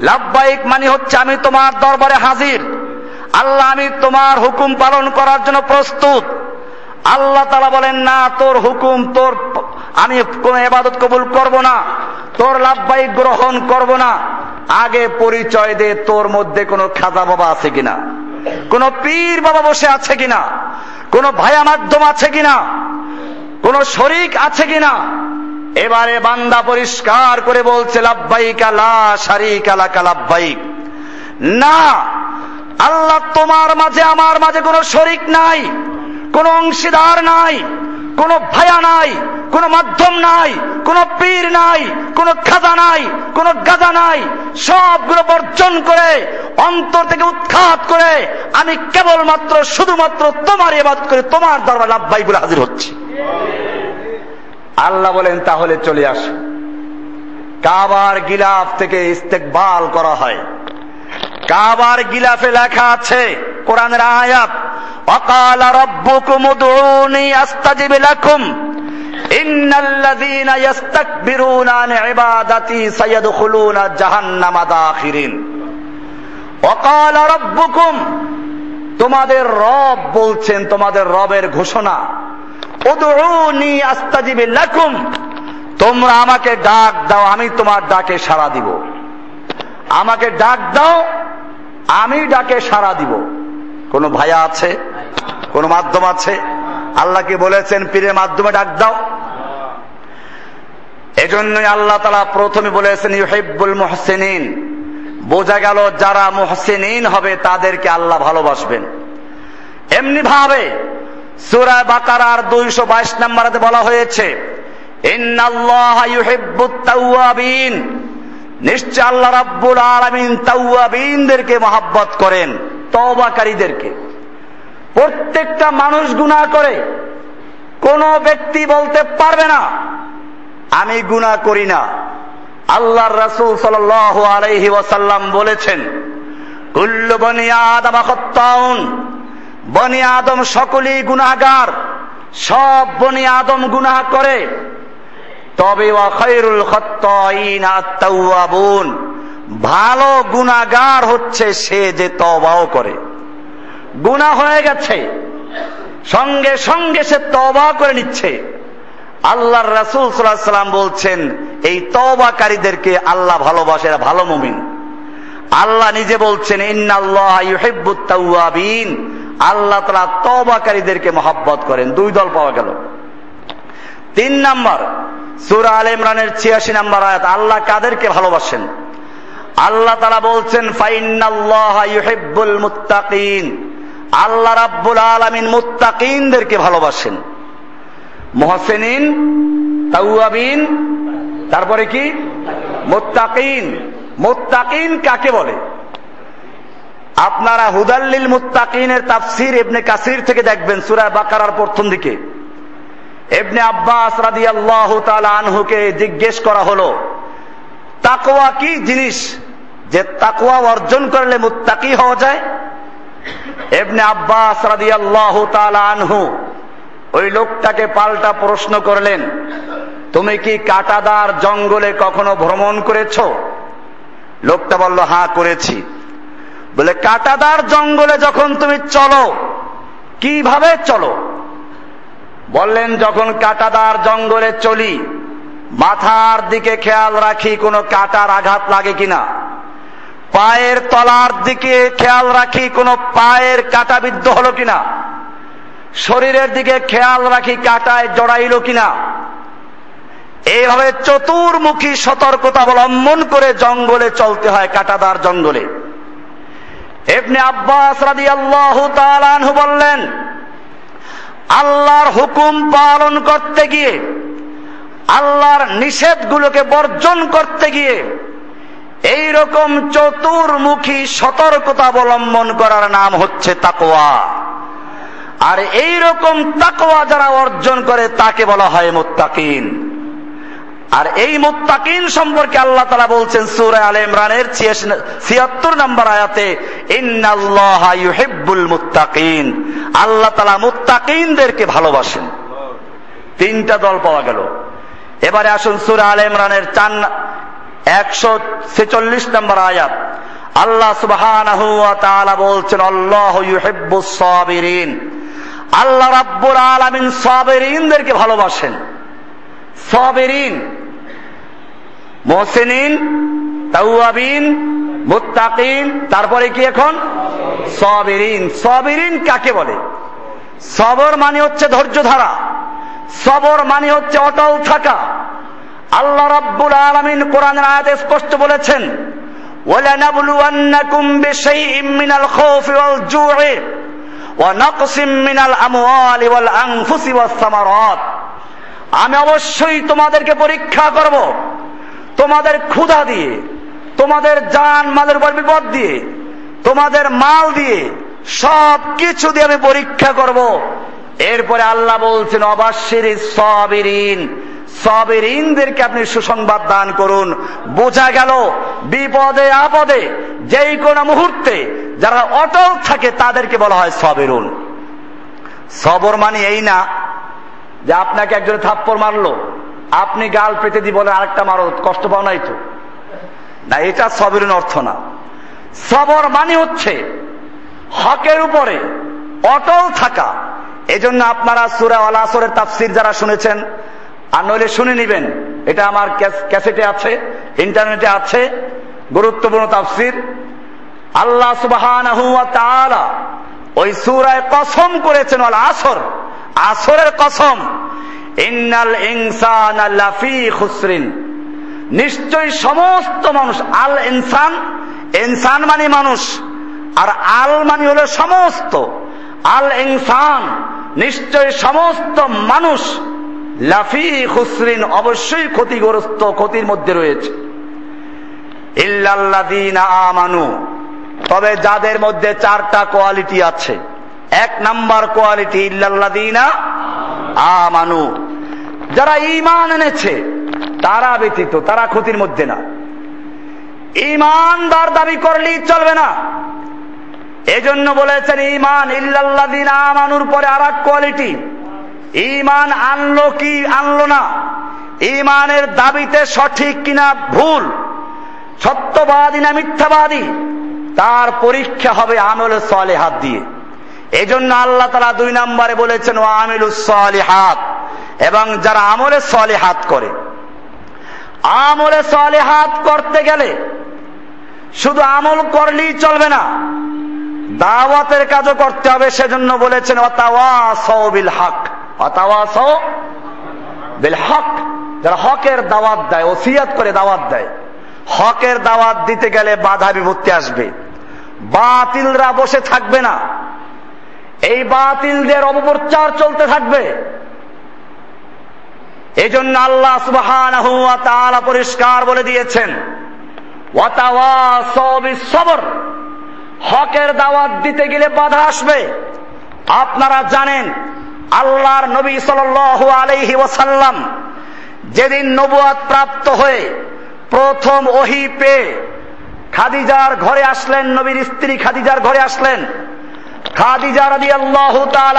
লাভবাহিক মানে হচ্ছে আমি তোমার দরবারে হাজির। আল্লাহ আমি তোমার হুকুম পালন করার জন্য প্রস্তুত। আল্লাহ তালা বলেন, না, তোর হুকুম, তোর আমি কোন এবাদত কবুল করব না, তোর লাভবাহিক গ্রহণ করব না। আগে পরিচয় দে, তোর মধ্যে কোনো খাজা বাবা আছে কিনা? কোন পীর বাবা বসে আছে কিনা? কোন ভায়া মাধ্যম আছে কিনা? কোন শরিক আছে কিনা? এবারে বান্দা পরিষ্কার করে বলছে, লাভবাহিক আলা শারিক আলাকা লাভবাহিক। না, আল্লাহ তোমার মাঝে, আমার মাঝে কোনো শরিক নাই। কোন অংশীদার নাই, কোন ভায়া নাই, কোন মাধ্যম নাই, কোন পীর নাই, কোন খাজা নাই, কোন গাজা নাই। সবগুলো বর্জন করে, অন্তর থেকে উৎখাত করে, আমি কেবলমাত্র, শুধুমাত্র তোমার এবাদ করে, তোমার দরবার লাভবাই বলে হাজির হচ্ছি। আল্লাহ বলেন, তাহলে চলে আস। কাবার গিলাফ থেকে ইস্তেকবাল করা হয়। কাবার গিলাফে লেখা আছে, কোরআনের আয়াত অকাল রব্বুকুম উদউনি আস্তাজিব লাকুম ইন্নাল্লাযীনা ইস্তাকবিরুনা আন ইবাদাতি সায়াদখুলুনা জাহান্নামা দাখিরিন অকাল রব্বুকুম তোমাদের রব বলছেন, তোমাদের রবের ঘোষণা, উদউনি আস্তাজিব লাকুম। তোমরা আমাকে ডাক দাও, আমি তোমার ডাকে সাড়া দিব। আমাকে ডাক দাও, আমি ডাকে সাড়া দিব। কোন ভাইয়া আছে? কোন মাধ্যম আছে? আল্লাহ কি বলেছেন, পীরের মাধ্যমে ডাক দাও। এজন্যই আল্লাহ তালা প্রথমে বলেছেন, ইউহিব্বুল মুহসিনিন। বোঝা গেল যারা মুহসিনিন হবে, তাদেরকে আল্লাহ ভালোবাসবেন। এমনি ভাবে সুরায় বাকারার দুইশো বাইশ নম্বরে বলা হয়েছে নিশ্চয় আল্লাহ রাব্বুল আলামিন তাওয়াবিনদেরকে মহাব্বত করেন, তওবাকারীদেরকে। প্রত্যেকটা মানুষ গুনাহ করে। কোন ব্যক্তি বলতে পারবে না, আমি গুনাহ করি না। আল্লাহর রাসূল সাল্লাল্লাহু আলাইহি ওয়াসাল্লাম বলেছেন, কুল্লু বনি আদম বনি আদম সকলেই গুনাহগার, সব বনি আদম গুনাহ করে। তবে ভালো গুণাগার হচ্ছে সে যে তবাও করে। গুণা হয়ে গেছে। সঙ্গে সঙ্গে সে তবা করে নিচ্ছে। আল্লাহর রাসুল সাল্লাম বলছেন, এই তবাকারীদেরকে আল্লাহ ভালোবাসে ভালো মুমিন। আল্লাহ নিজে বলছেন ইন্নাল্লাহিন আল্লাহ তালা তবাকারীদেরকে মহাব্বত করেন। দুই দল পাওয়া গেল। তিন নাম্বার, সুরা আল ইমরানের ছিয়াশি নাম্বার আয়াত, আল্লাহ কাদেরকে ভালোবাসেন? আল্লাহ তারা বলছেন ফাইনাল্লাহুল মুত্তাকিন। আল্লাহ রাব্বুল আলামিন মুত্তাকিনদেরকে ভালোবাসেন। মহসেনিন, তাওয়াবিন, তারপরে কি? মুত্তাকিন। মুত্তাকিন কাকে বলে? আপনারা হুদাল্লিল মুত্তাকিনের তাফসির এবনে কাসির থেকে দেখবেন, সূরা বাকারার প্রথম দিকে। এবনে আব্বাস রাদি আল্লাহ আনহুকে জিজ্ঞেস করা হলো তাকোয়া কি জিনিস যে তাকোয়া অর্জন করলে মুত্তাকি হওয়া যায়? এবনে আব্বাস আনহু, ওই লোকটাকে পাল্টা প্রশ্ন করলেন, তুমি কি কাটাদার জঙ্গলে কখনো ভ্রমণ করেছ? লোকটা বলল হা করেছি। বলে, কাটাদার জঙ্গলে যখন তুমি চলো, কীভাবে চলো? বললেন, যখন কাটাদার জঙ্গলে চলি, মাথার দিকে খেয়াল রাখি কোনো কাটার আঘাত লাগে কিনা। পায়ের তলার দিকে খেয়াল রাখি কোনো পায়ের কাটা বিদ্ধ হলো কিনা। শরীরের দিকে খেয়াল রাখি কাটায় জড়াইল কিনা। এইভাবে চতুর্মুখী সতর্কতা অবলম্বন করে জঙ্গলে চলতে হয়, কাটাদার জঙ্গলে। এমনি আব্বাস রাদি আল্লাহ বললেন, আল্লাহর হুকুম পালন করতে গিয়ে, আল্লাহর নিষেধগুলোকে বর্জন করতে গিয়ে এই রকম চতুর্মুখী সতর্কতা অবলম্বন করার নাম হচ্ছে তাকোয়া আর এই রকম তাকওয়া যারা অর্জন করে তাকে বলা হয় মুত্তাকিন। আর এই মুত্তাকিন সম্পর্কে আল্লাহ তালা বলছেন সুরা আল ইমরানের ছিয়াত্তর নম্বর আয়াতে, ইন্নাল্লাহ ইউহিব্বুল মুত্তাকিন। আল্লাহ তালা মুত্তাকিনদেরকে ভালোবাসেন। তিনটা দল পাওয়া গেল। এবারে আসুন সুরা আল ইমরানের চান একশো ছেচল্লিশ নম্বর আয়াত। আল্লাহ সুবহানাহু তাআলা বলছেন, আল্লাহ সাবিরিন। আল্লাহ রাব্বুল আলামিন সাবিরিনদেরকে ভালোবাসেন। সাবিরিন, মোহসিনিন, তাওয়াবিন, মুত্তাকিন, তারপরে কি এখন? সাবিরিন। সাবিরিন কাকে বলে? সবর মানে হচ্ছে ধৈর্য ধারা সবর মানে হচ্ছে অটল থাকা। আল্লাহ রাব্বুল আলামিন কোরআনের আয়াতে স্পষ্ট বলেছেন ولنبلونكم بشيء من الخوف والجوع ونقص من الأموال والأنفس والثمرات আমি অবশ্যই তোমাদেরকে পরীক্ষা করব তোমাদের ক্ষুধা দিয়ে তোমাদের জান মালের উপর বিপদ দিয়ে তোমাদের মাল দিয়ে সব কিছু দিয়ে আমি পরীক্ষা করব এরপরে আল্লাহ বলছেন অবাশ্যের সবিরিন সবেরিনদেরকে আপনি সুসংবাদ দান করুন। বোঝা গেল, বিপদে, আপদে, যেই কোন মুহূর্তে যারা অটল থাকে তাদেরকে বলা হয় সবেরুন। সবর মানে এই না যে আপনাকে একজন থাপ্পড় মারলো, আপনি গাল পেতে দিয়ে বলে আরেকটা মারো, কষ্ট পাও নাই তো। না, এটা সবেরুন অর্থ না। সবর মানে হচ্ছে হকের উপরে অটল থাকা। এজন্য আপনারা সুরা আল আসরের তাফসির যারা শুনেছেন আর নইলে শুনে নিবেন, এটা আমার ক্যাসেটে আছে, ইন্টারনেটে আছে, গুরুত্বপূর্ণ তাফসির। আল্লাহ সুবাহান ওই সুরায় কসম করেছেন আসর। আসরের কসম, ইন্নাল ইনসান লাফি খুসরিন। নিশ্চয় সমস্ত মানুষ, আল ইনসান ইনসান মানে মানুষ, আর আল মানে হলো সমস্ত। আল ইনসান নিশ্চয় সমস্ত মানুষ লাফি খুসরিন অবশ্যই ক্ষতিগ্রস্ত, ক্ষতির মধ্যে রয়েছে। আমানু, তবে যাদের মধ্যে চারটা কোয়ালিটি আছে, এক নাম্বার কোয়ালিটি ইল্লাল্লাদিনা আমানু। যারা ইমান এনেছে, তারা ব্যতীত, তারা ক্ষতির মধ্যে না। ইমানদার দাবি করলেই চলবে না। এজন্য বলেছেন ইমান ইল্লাল্লাদিন আমানুর পরে আর এক কোয়ালিটি। ইমান আনলো কি আনলো না? ইমানের দাবিতে সঠিক কিনা ভুল? সত্যবাদী না মিথ্যাবাদী? তার পরীক্ষা হবে আমল সলে হাত দিয়ে। এই জন্য আল্লাহ তালা দুই নম্বরে বলেছেন ও আমিল হাত এবং যারা আমলে সলে হাত করে, আমলে সলে হাত করতে গেলে শুধু আমল করলেই চলবে না, দাওয়াতের কাজও করতে হবে। সেজন্য বলেছেন বিল হক। বিল হক যারা হকের দাওয়াত দেয়, ওসিয়াত করে দাওয়াত দেয়, হকের দাওয়াত দিতে গেলে বাধা বিপত্তি আসবে। বাতিলরা বসে থাকবে না। এই বাতিলদের অপপ্রচার চলতে থাকবে। এই জন্য আল্লাহ সুবহান পরিষ্কার বলে দিয়েছেন হকের দাওয়াত দিতে গেলে বাধা আসবে। আপনারা জানেন আল্লাহর নবী সাল আলহি ওসাল্লাম যেদিন নবুয়াদ প্রাপ্ত হয়ে প্রথম ওহি পেয়ে খাদিজার ঘরে আসলেন, নবীর স্ত্রী খাদিজার ঘরে আসলেন। খাদিজা রাদি আল্লাহ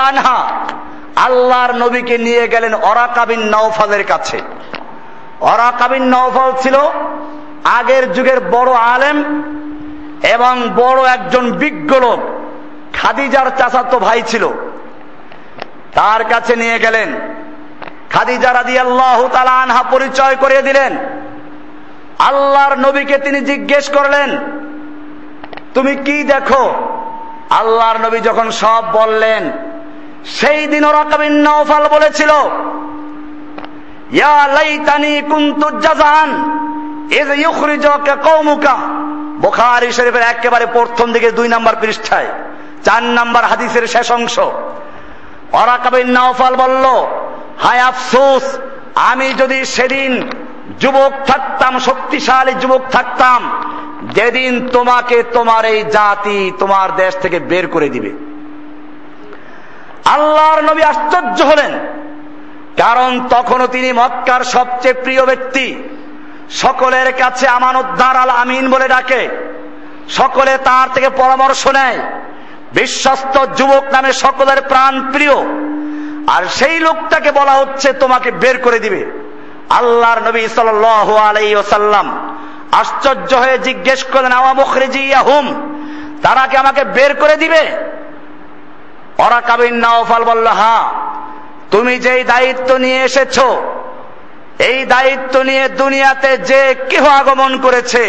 আনহা আল্লাহর নবীকে নিয়ে গেলেন অরাকাবিন নওফালের কাছে। অরাকাবিন নওফল ছিল আগের যুগের বড় আলেম এবং বড় একজন বিজ্ঞ লোক। খাদিজার চাচাতো ভাই ছিল। তার কাছে নিয়ে গেলেন। খাদিজা রাদি আল্লাহ আনহা পরিচয় করে দিলেন। আল্লাহর নবীকে তিনি জিজ্ঞেস করলেন, তুমি কি দেখো? আল্লাহর নবী যখন সব বললেন, সেই দিন ওরা কবিন নৌফাল বলেছিল বুখারী শরীফের একেবারে প্রথম দিকে দুই নাম্বার পৃষ্ঠায়, চার নাম্বার হাদিসের শেষ অংশ। অরাকাবিন নওফাল বলল, হায় আফসোস, আমি যদি সেদিন যুবক থাকতাম, শক্তিশালী যুবক থাকতাম, যেদিন তোমাকে তোমার এই জাতি, তোমার দেশ থেকে বের করে দিবে। আল্লাহর নবী আশ্চর্য হলেন, কারণ তখনও তিনি মক্কার সবচেয়ে প্রিয় ব্যক্তি। সকলের কাছে আমানুদ্দার আল আমিন বলে ডাকে, সকলে তার থেকে পরামর্শ নেয়। বিশ্বস্ত যুবক নামে সকলের প্রাণ প্রিয়। আর সেই লোকটাকে বলা হচ্ছে তোমাকে বের করে দিবে। আল্লাহর নবী সাল্লাম আশ্চর্য হয়ে জিজ্ঞেস করলেন, আওয়া মুখরেজিয়াহুম, তারা কি আমাকে বের করে দিবে? ওরা কাবিন নাওফাল বলল হ্যাঁ তুমি যেই দায়িত্ব নিয়ে এসেছ, এই দায়িত্ব নিয়ে দুনিয়াতে যে কেহ আগমন করেছে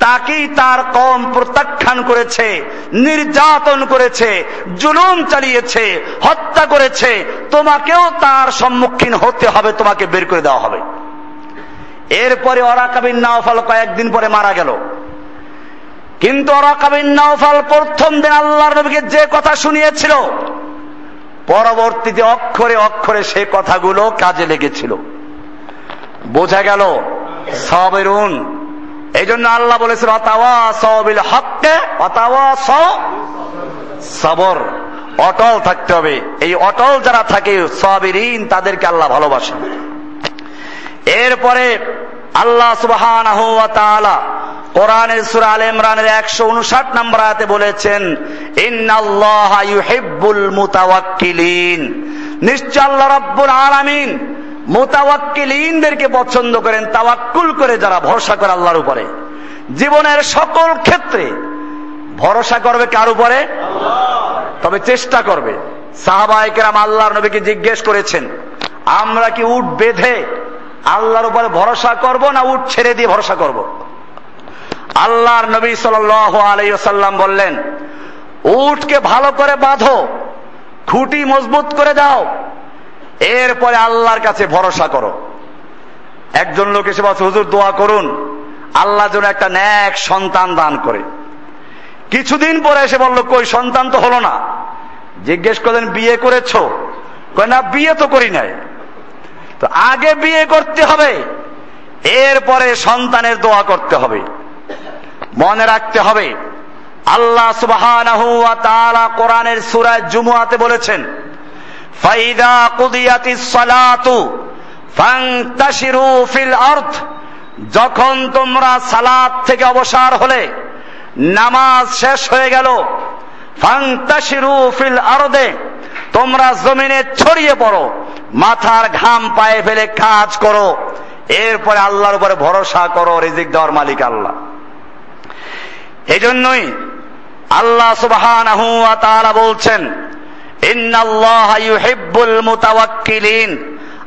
তাকেই তার কম প্রত্যাখ্যান করেছে, নির্যাতন করেছে, জুলুম চালিয়েছে, হত্যা করেছে। তোমাকেও তার সম্মুখীন হতে হবে, তোমাকে বের করে দেওয়া হবে। এরপরে অরাকাবিন নাওফাল কয়েকদিন পরে মারা গেল। কিন্তু অরাকাবিন নাওফাল প্রথম দিন আল্লাহর নবীকে যে কথা শুনিয়েছিল, পরবর্তীতে অক্ষরে অক্ষরে সে কথাগুলো কাজে লেগেছিল। বোঝা গেল, সবেরুন এই জন্য আল্লাহ বলেছিল অতাওয়া সবিল হককে অতাওয়া সবর। অটল থাকতে হবে। এই অটল যারা থাকে, সবিরিন, তাদেরকে আল্লাহ ভালোবাসেন। এরপরে আল্লাহ সুবহান কোরআনের সুরা আল ইমরানের একশো উনষাট নম্বর আয়াতে বলেছেন, ইন্নাল্লাহ ইউহিব্বুল মুতাওয়াক্কিলিন। নিশ্চয় আল্লাহ রাব্বুল আলামিন মোতাওয়াক্কিলিনদেরকে পছন্দ করেন তাওয়াক্কুল করে যারা ভরসা করে আল্লাহর উপরে। জীবনের সকল ক্ষেত্রে ভরসা করবে কার উপরে? তবে চেষ্টা করবে। সাহাবাহিকেরাম আল্লাহর নবীকে জিজ্ঞেস করেছেন আমরা কি উঠ বেঁধে আল্লাহর উপরে ভরসা করব না উঠ ছেড়ে দিয়ে ভরসা করব? আল্লাহর নবী সাল আলাইসাল্লাম বললেন উঠকে ভালো করে বাঁধো খুঁটি মজবুত করে দাও এরপরে আল্লাহর কাছে ভরসা করো। একজন লোক এসে বলছে, হুজুর, দোয়া করুন। আল্লাহ যেন একটা ন্যাক সন্তান দান করে। কিছুদিন পরে এসে বলল, কই, সন্তান তো হলো না। জিজ্ঞেস করলেন, বিয়ে করেছ? না, বিয়ে তো করি নাই। তো আগে বিয়ে করতে হবে, এরপরে সন্তানের দোয়া করতে হবে। মনে রাখতে হবে, আল্লাহ সুবাহ কোরআনের সুরায় জুমুয়াতে বলেছেন ফাইদা কুদিয়াতি যখন তোমরা সালাত থেকে অবসর হলে, নামাজ শেষ হয়ে গেল ফাংতাশিরু ফিল আরদে, তোমরা জমিনে ছড়িয়ে পড়ো, মাথার ঘাম পায়ে ফেলে কাজ করো, এরপরে আল্লাহর উপরে ভরসা করো, রিজিক দেওয়ার মালিক আল্লাহ। এই জন্যই আল্লাহ সুবাহ বলছেন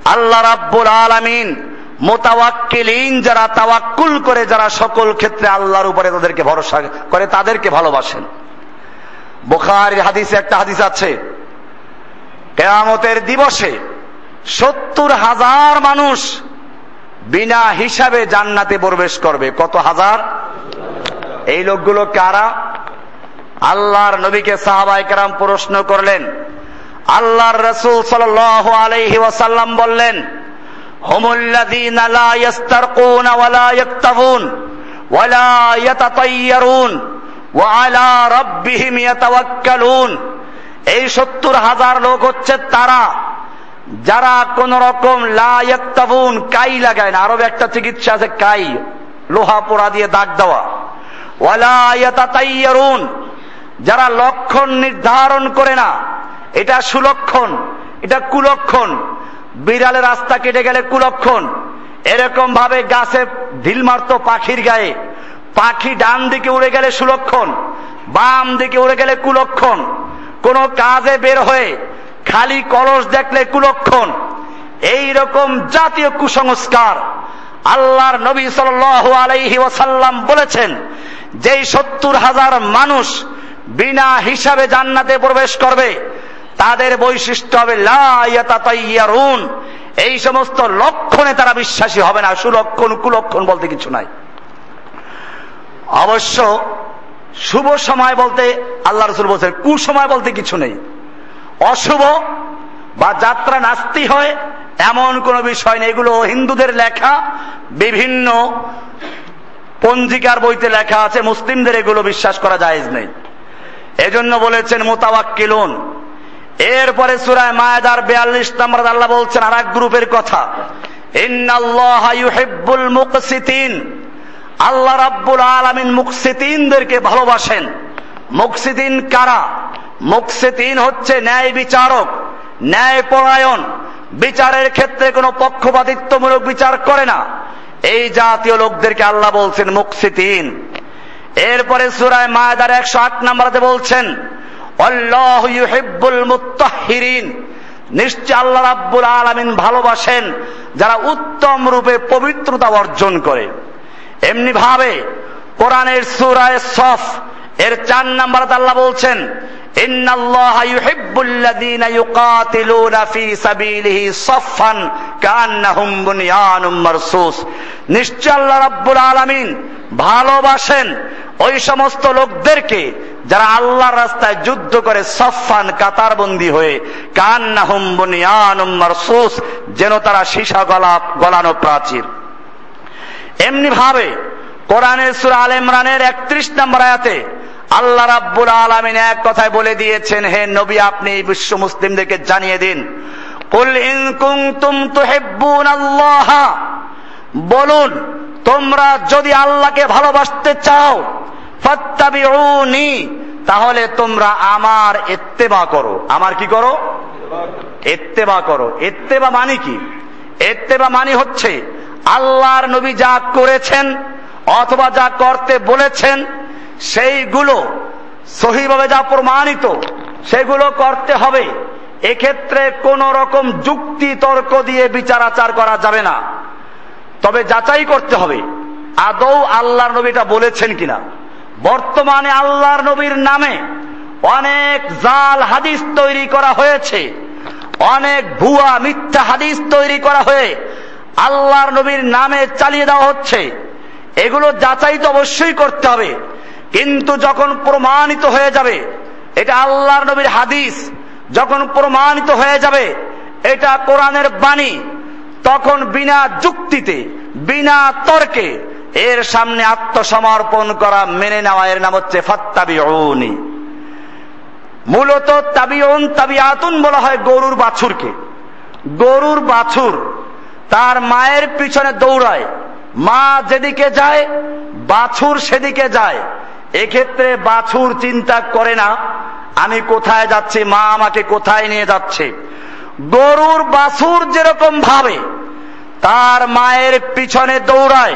আল্লাহ রাব্বুল আলামিন মোতাওয়াক্কিলিন যারা তাওয়াক্কুল করে, যারা সকল ক্ষেত্রে আল্লাহর উপরে তাদেরকে ভরসা করে, তাদেরকে ভালোবাসেন। বুখারীর হাদিসে একটা হাদিস আছে, কেয়ামতের দিবসে সত্তর হাজার মানুষ বিনা হিসাবে জান্নাতে প্রবেশ করবে। কত হাজার? এই লোকগুলো কারা? আল্লাহর নবীকে সাহাবাই কারাম প্রশ্ন করলেন। আল্লাহর রসুল সাল আলহি ওয়াসাল্লাম বললেন ইয়াস্তারকুন ওয়ালা এই সত্তর হাজার লোক হচ্ছে তারা, যারা কোন রকম লায়াক্তাবুন কাই লাগায় না। আরবে একটা চিকিৎসা আছে, কাই, লোহা পোড়া দিয়ে দাগ দেওয়া। ওয়ালা ইয়াতাতায়্যারুন যারা লক্ষণ নির্ধারণ করে না, এটা সুলক্ষণ, এটা কুলক্ষণ। বিড়ালে রাস্তা কেটে গেলে কুলক্ষণ। এরকম ভাবে গাছে ঢিল মারত পাখির গায়ে। পাখি ডান দিকে উড়ে গেলে সুলক্ষণ, বাম দিকে উড়ে গেলে কুলক্ষণ। কোন কাজে বের হয়ে খালি কলস দেখলে কুলক্ষণ। এই রকম জাতীয় কুসংস্কার আল্লাহর নবী সাল আলাইহি ওয়াসাল্লাম বলেছেন, যেই সত্তর হাজার মানুষ বিনা হিসাবে জান্নাতে প্রবেশ করবে। তাদের বৈশিষ্ট্য হবে লায়াতাতাইয়ারুন এই সমস্ত লক্ষণে তারা বিশ্বাসী হবে না, সুলক্ষণ, কুলক্ষণ বলতে কিছু নাই। অবশ্য শুভ সময় বলতে আল্লাহ রসুল বলছেন, কুসময় বলতে কিছু নেই। অশুভ বা যাত্রা নাস্তি হয়, এমন কোন বিষয় নেই। এগুলো হিন্দুদের লেখা, বিভিন্ন পঞ্জিকার বইতে লেখা আছে, মুসলিমদের এগুলো বিশ্বাস করা জায়েজ নেই। এজন্য বলেছেন মোতাবাক্কিলুন এরপরে সুরায় মায়াদার বিয়াল্লিশ নম্বর আল্লাহ বলছেন আর গ্রুপের কথা। আল্লাহ রাব্বুল আলামিন মুকসিতিনদেরকে ভালোবাসেন। মুকসিদিন কারা? মুকসিদিন হচ্ছে ন্যায় বিচারক, ন্যায় পরায়ণ। বিচারের ক্ষেত্রে কোনো পক্ষপাতিত্বমূলক বিচার করে না। এই জাতীয় লোকদেরকে আল্লাহ বলছেন মুকসিদিন এরপরে সুরায় মায়াদার একশো আট নম্বরতে বলছেন অল্লাহ নিশ্চয় আল্লাহ রাব্বুল আলামিন ভালোবাসেন, যারা উত্তম রূপে পবিত্রতা অর্জন করে। এমনি ভাবে কোরআনের সুরায় সফ, এর চার নাম্বার আল্লাহ বলছেন নিশ্চয় আল্লাহ রাব্বুল আলামিন ভালোবাসেন ওই সমস্ত লোকদেরকে যারা আল্লাহর রাস্তায় যুদ্ধ করে সফান হয়ে যেন তারা সীসা গলা গলানো প্রাচীর। এমনি ভাবে কোরআনের সুরা আল ইমরানের একত্রিশ নম্বর আয়াতে আল্লাহ রাব্বুল আলামিন এক কথায় বলে দিয়েছেন, হে নবী, আপনি বিশ্ব মুসলিমদেরকে জানিয়ে দিন, কুল ইন কুনতুম বলুন, তোমরা যদি আল্লাহকে ভালোবাসতে চাও, ফাত্তাবিউনি, তাহলে তোমরা আমার ইত্তেবা করো। আমার কি করো? ইত্তেবা করো। ইত্তেবা মানে কি? ইত্তেবা মানে হচ্ছে আল্লাহর নবী যা করেছেন অথবা যা করতে বলেছেন, সেইগুলো সহিভাবে যা প্রমাণিত, সেগুলো করতে হবে। এক্ষেত্রে কোন রকম যুক্তি তর্ক দিয়ে বিচার আচার করা যাবে না। তবে যাচাই করতে হবে, আদৌ আল্লাহর নবীটা বলেছেন কিনা। বর্তমানে আল্লাহর নবীর নামে অনেক জাল হাদিস তৈরি করা হয়েছে, অনেক ভুয়া মিথ্যা হাদিস তৈরি করা হয়ে আল্লাহর নবীর নামে চালিয়ে দেওয়া হচ্ছে। এগুলো যাচাই তো অবশ্যই করতে হবে, কিন্তু যখন প্রমাণিত হয়ে যাবে, এটা আল্লাহর নবীর হাদিস, যখন প্রমাণিত হয়ে যাবে, এটা কোরআনের বাণী তখন বিনা যুক্তিতে, বিনা তর্কে এর সামনে আত্মসমর্পণ করা মেনে নেওয়া এর নাম হচ্ছে ফাত্তাবিউনি। মূলত তাবিউন তাবিআতুন বলা হয় গরুর বাছুরকে। গরুর বাছুর তার মায়ের পিছনে দৌড়ায়। মা যেদিকে যায়, বাছুর সেদিকে যায়। এক্ষেত্রে বাছুর চিন্তা করে না, আমি কোথায় যাচ্ছি, মা আমাকে কোথায় নিয়ে যাচ্ছে। গরুর বাছুর যেরকম ভাবে, তার মায়ের পিছনে দৌড়ায়,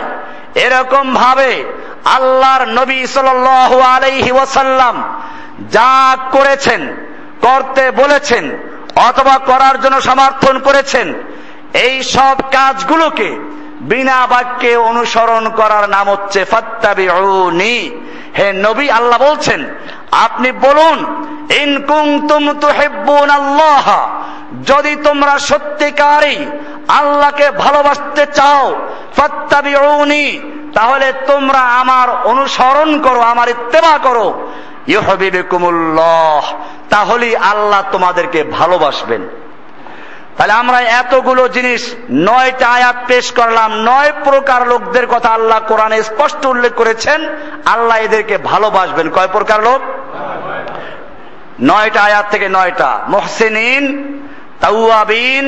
এরকম ভাবে আল্লাহর নবী সাল আলাইহি ওয়াসাল্লাম যা করেছেন, করতে বলেছেন, অথবা করার জন্য সমর্থন করেছেন, এই সব কাজগুলোকে বিনা বাক্যে অনুসরণ করার নাম হচ্ছে ফাত্তাবিউনি। হে নবী, আল্লাহ বলছেন, আপনি বলুন, ইন কুনতুম তুহিব্বুন আল্লাহ যদি তোমরা সত্যিকারই আল্লাহকে ভালোবাসতে চাও, ফাত্তাবিউনি, তাহলে তোমরা আমার অনুসরণ করো, আমার ইত্তেবা করো। ইউহিবিকুমুল্লাহ তাহলেই আল্লাহ তোমাদেরকে ভালোবাসবেন। তাহলে আমরা এতগুলো জিনিস নয়টা আয়াত পেশ করলাম, নয় প্রকার লোকদের কথা আল্লাহ কোরআনে স্পষ্ট উল্লেখ করেছেন, আল্লাহ এদেরকে ভালোবাসবেন। কয় প্রকার লোক? নয়টা আয়াত থেকে নয়টা। মোহসেনিন তাউয়াবিন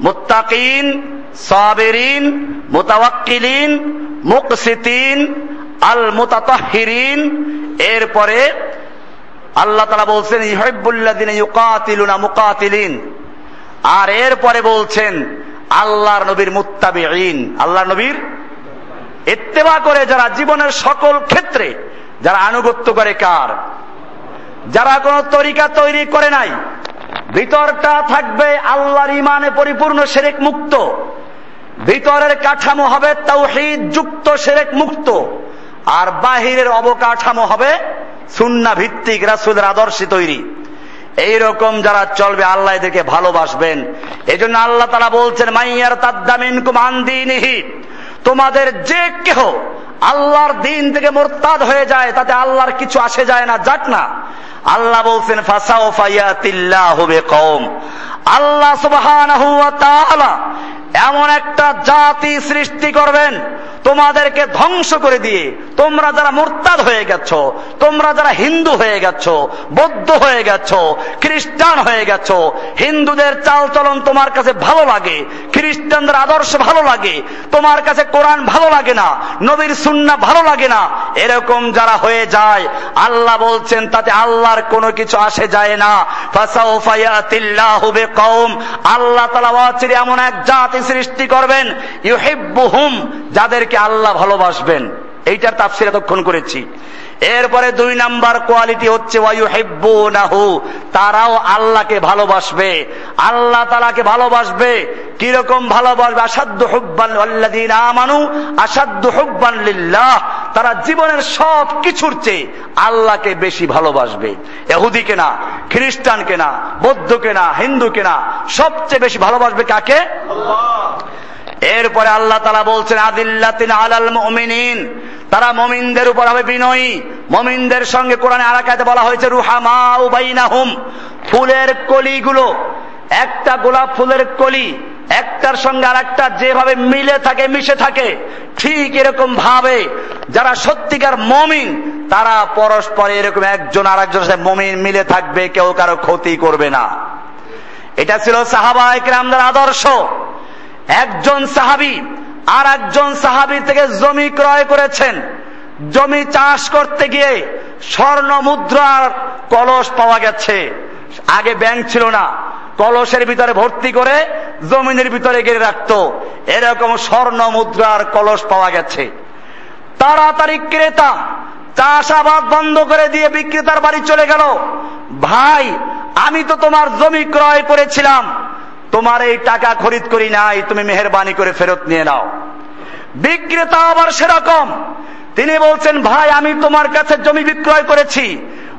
মুত্তাকিন, সাবেরিন, মুতাওয়াক্কিলিন, মুকসিতিন আল মুতাতাহিরিন এরপরে আল্লাহ তালা বলছেন ইহবুল্লাদিন ইউকাতিলুনা মুকাতিলিন। আর এরপরে বলছেন, আল্লাহর নবীর মুত্তাবিঈন। আল্লাহর নবীর ইত্তেবা করে যারা জীবনের সকল ক্ষেত্রে, যারা আনুগত্য করে কার? যারা কোন তরিকা তৈরি করে নাই, ভিতরটা থাকবে আল্লাহর ইমানে পরিপূর্ণ সেরেক মুক্ত। ভিতরের কাঠামো হবে তৌহিদ যুক্ত সেরেক মুক্ত। আর বাহিরের অবকাঠামো হবে সুন্না ভিত্তিক রাসুলের আদর্শে তৈরি। এইরকম যারা চলবে, আল্লাহ এদেরকে ভালোবাসবেন। এই জন্য আল্লাহ তারা বলছেন, মাইয়ার তাদ্দামিন কুমান দিনহি। তোমাদের যে কেহ আল্লাহর দিন থেকে মোরতাদ হয়ে যায়, তাতে আল্লাহর কিছু আসে যায় না, যাক না। আল্লাহ বলছেন, ফাসাও ফাইয়াতিল্লাহ হবে কম আল্লাহ সুবহানাহু ওয়া তাআলা এমন একটা জাতি সৃষ্টি করবেন, তোমাদেরকে ধ্বংস করে দিয়ে তোমরা যারা মোরতাদ হয়ে গেছ, তোমরা যারা হিন্দু হয়ে গেছ, বৌদ্ধ হয়ে গেছ, খ্রিস্টান হয়ে গেছ, হিন্দুদের চাল চলন তোমার কাছে ভালো লাগে, খ্রিস্টানদের আদর্শ ভালো লাগে, তোমার কাছে কোরআন ভালো লাগে না, নবীর সুন্না ভালো লাগে না, এরকম যারা হয়ে যায়, আল্লাহ বলছেন, তাতে আল্লাহর কোনো কিছু আসে যায় না। আল্লাহ এমন এক জাতি সৃষ্টি করবেন, ইউহিব্বুহুম, যাদেরকে আল্লাহ ভালোবাসবেন। এইটার এতক্ষণ করেছি। এরপরে দুই নাম্বার কোয়ালিটি হচ্ছে তারাও আল্লাহকে ভালোবাসবে। আল্লাহ তালাকে ভালোবাসবে। কীরকম ভালোবাসবে? হুব্বান হুব্বান লিল্লাহ। তারা জীবনের সব কিছুর চেয়ে আল্লাহকে বেশি ভালোবাসবে। এহুদিকে না খ্রিস্টানকে না বৌদ্ধকে না হিন্দুকে না সবচেয়ে বেশি ভালোবাসবে কাকে? এরপরে আল্লাহ তালা বলছেন আদিল্লাতিন আলাল মমিনিন। তারা মমিনদের উপর হবে বিনয়ী। মমিনদের সঙ্গে কোরআনে আরাকাতে বলা হয়েছে রুহামা উবাইনাহুম ফুলের কলিগুলো একটা গোলাপ ফুলের কলি একটার সঙ্গে আর একটা যেভাবে মিলে থাকে, মিশে থাকে, ঠিক এরকম ভাবে যারা সত্যিকার মমিন, তারা পরস্পরে এরকম একজন আর একজনের সাথে মমিন মিলে থাকবে, কেউ কারও ক্ষতি করবে না। এটা ছিল সাহাবা একরামদের আদর্শ। একজন সাহাবি আর একজন সাহাবি থেকে জমি ক্রয় করেছেন। জমি চাষ করতে গিয়ে স্বর্ণ, মুদ্রার কলস পাওয়া গেছে। আগে ব্যাংক ছিল না। কলসের ভিতরে ভর্তি করে জমিনের ভিতরে গিয়ে রাখতো। এরকম স্বর্ণ মুদ্রার কলস পাওয়া গেছে। তাড়াতাড়ি ক্রেতা চাষাবাদ বন্ধ করে দিয়ে বিক্রেতার বাড়ি চলে গেল। ভাই, আমি তো তোমার জমি ক্রয় করেছিলাম। তোমার এই টাকা খরিদ করি নাই, তুমি মেহরবানি করে ফেরত নিয়ে নাও। বিক্রেতা আবার সেরকম। তিনি বলছেন, ভাই, আমি তোমার কাছে জমি বিক্রয় করেছি।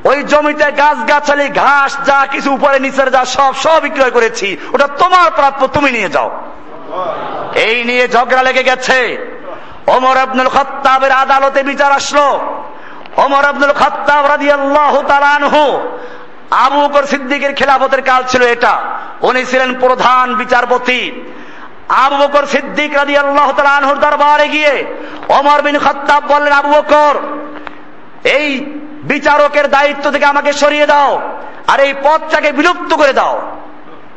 ওই জমিতে গাছ গাছালি ঘাস, যা কিছু উপরে, নিচের যা সব সব বিক্রয় করেছি। ওটা তোমার প্রাপ্য, তুমি নিয়ে যাও। এই নিয়ে ঝগড়া লেগে গেছে। ওমর আব্দুল খত্তাবের আদালতে বিচার আসলো। ওমর আব্দুল খত্তাব রাজি আল্লাহ তালানহু আবু বকর সিদ্দিকের খেলাফতের কাল ছিল এটা। উনি ছিলেন প্রধান বিচারপতি। আবু বকর সিদ্দিক রাজি আল্লাহ তালানহুর দরবারে গিয়ে ওমর বিন খত্তাব বললেন, আবু বকর, এই বিচারকের দায়িত্ব থেকে আমাকে সরিয়ে দাও। আর এই পথটাকে বিলুপ্ত করে দাও।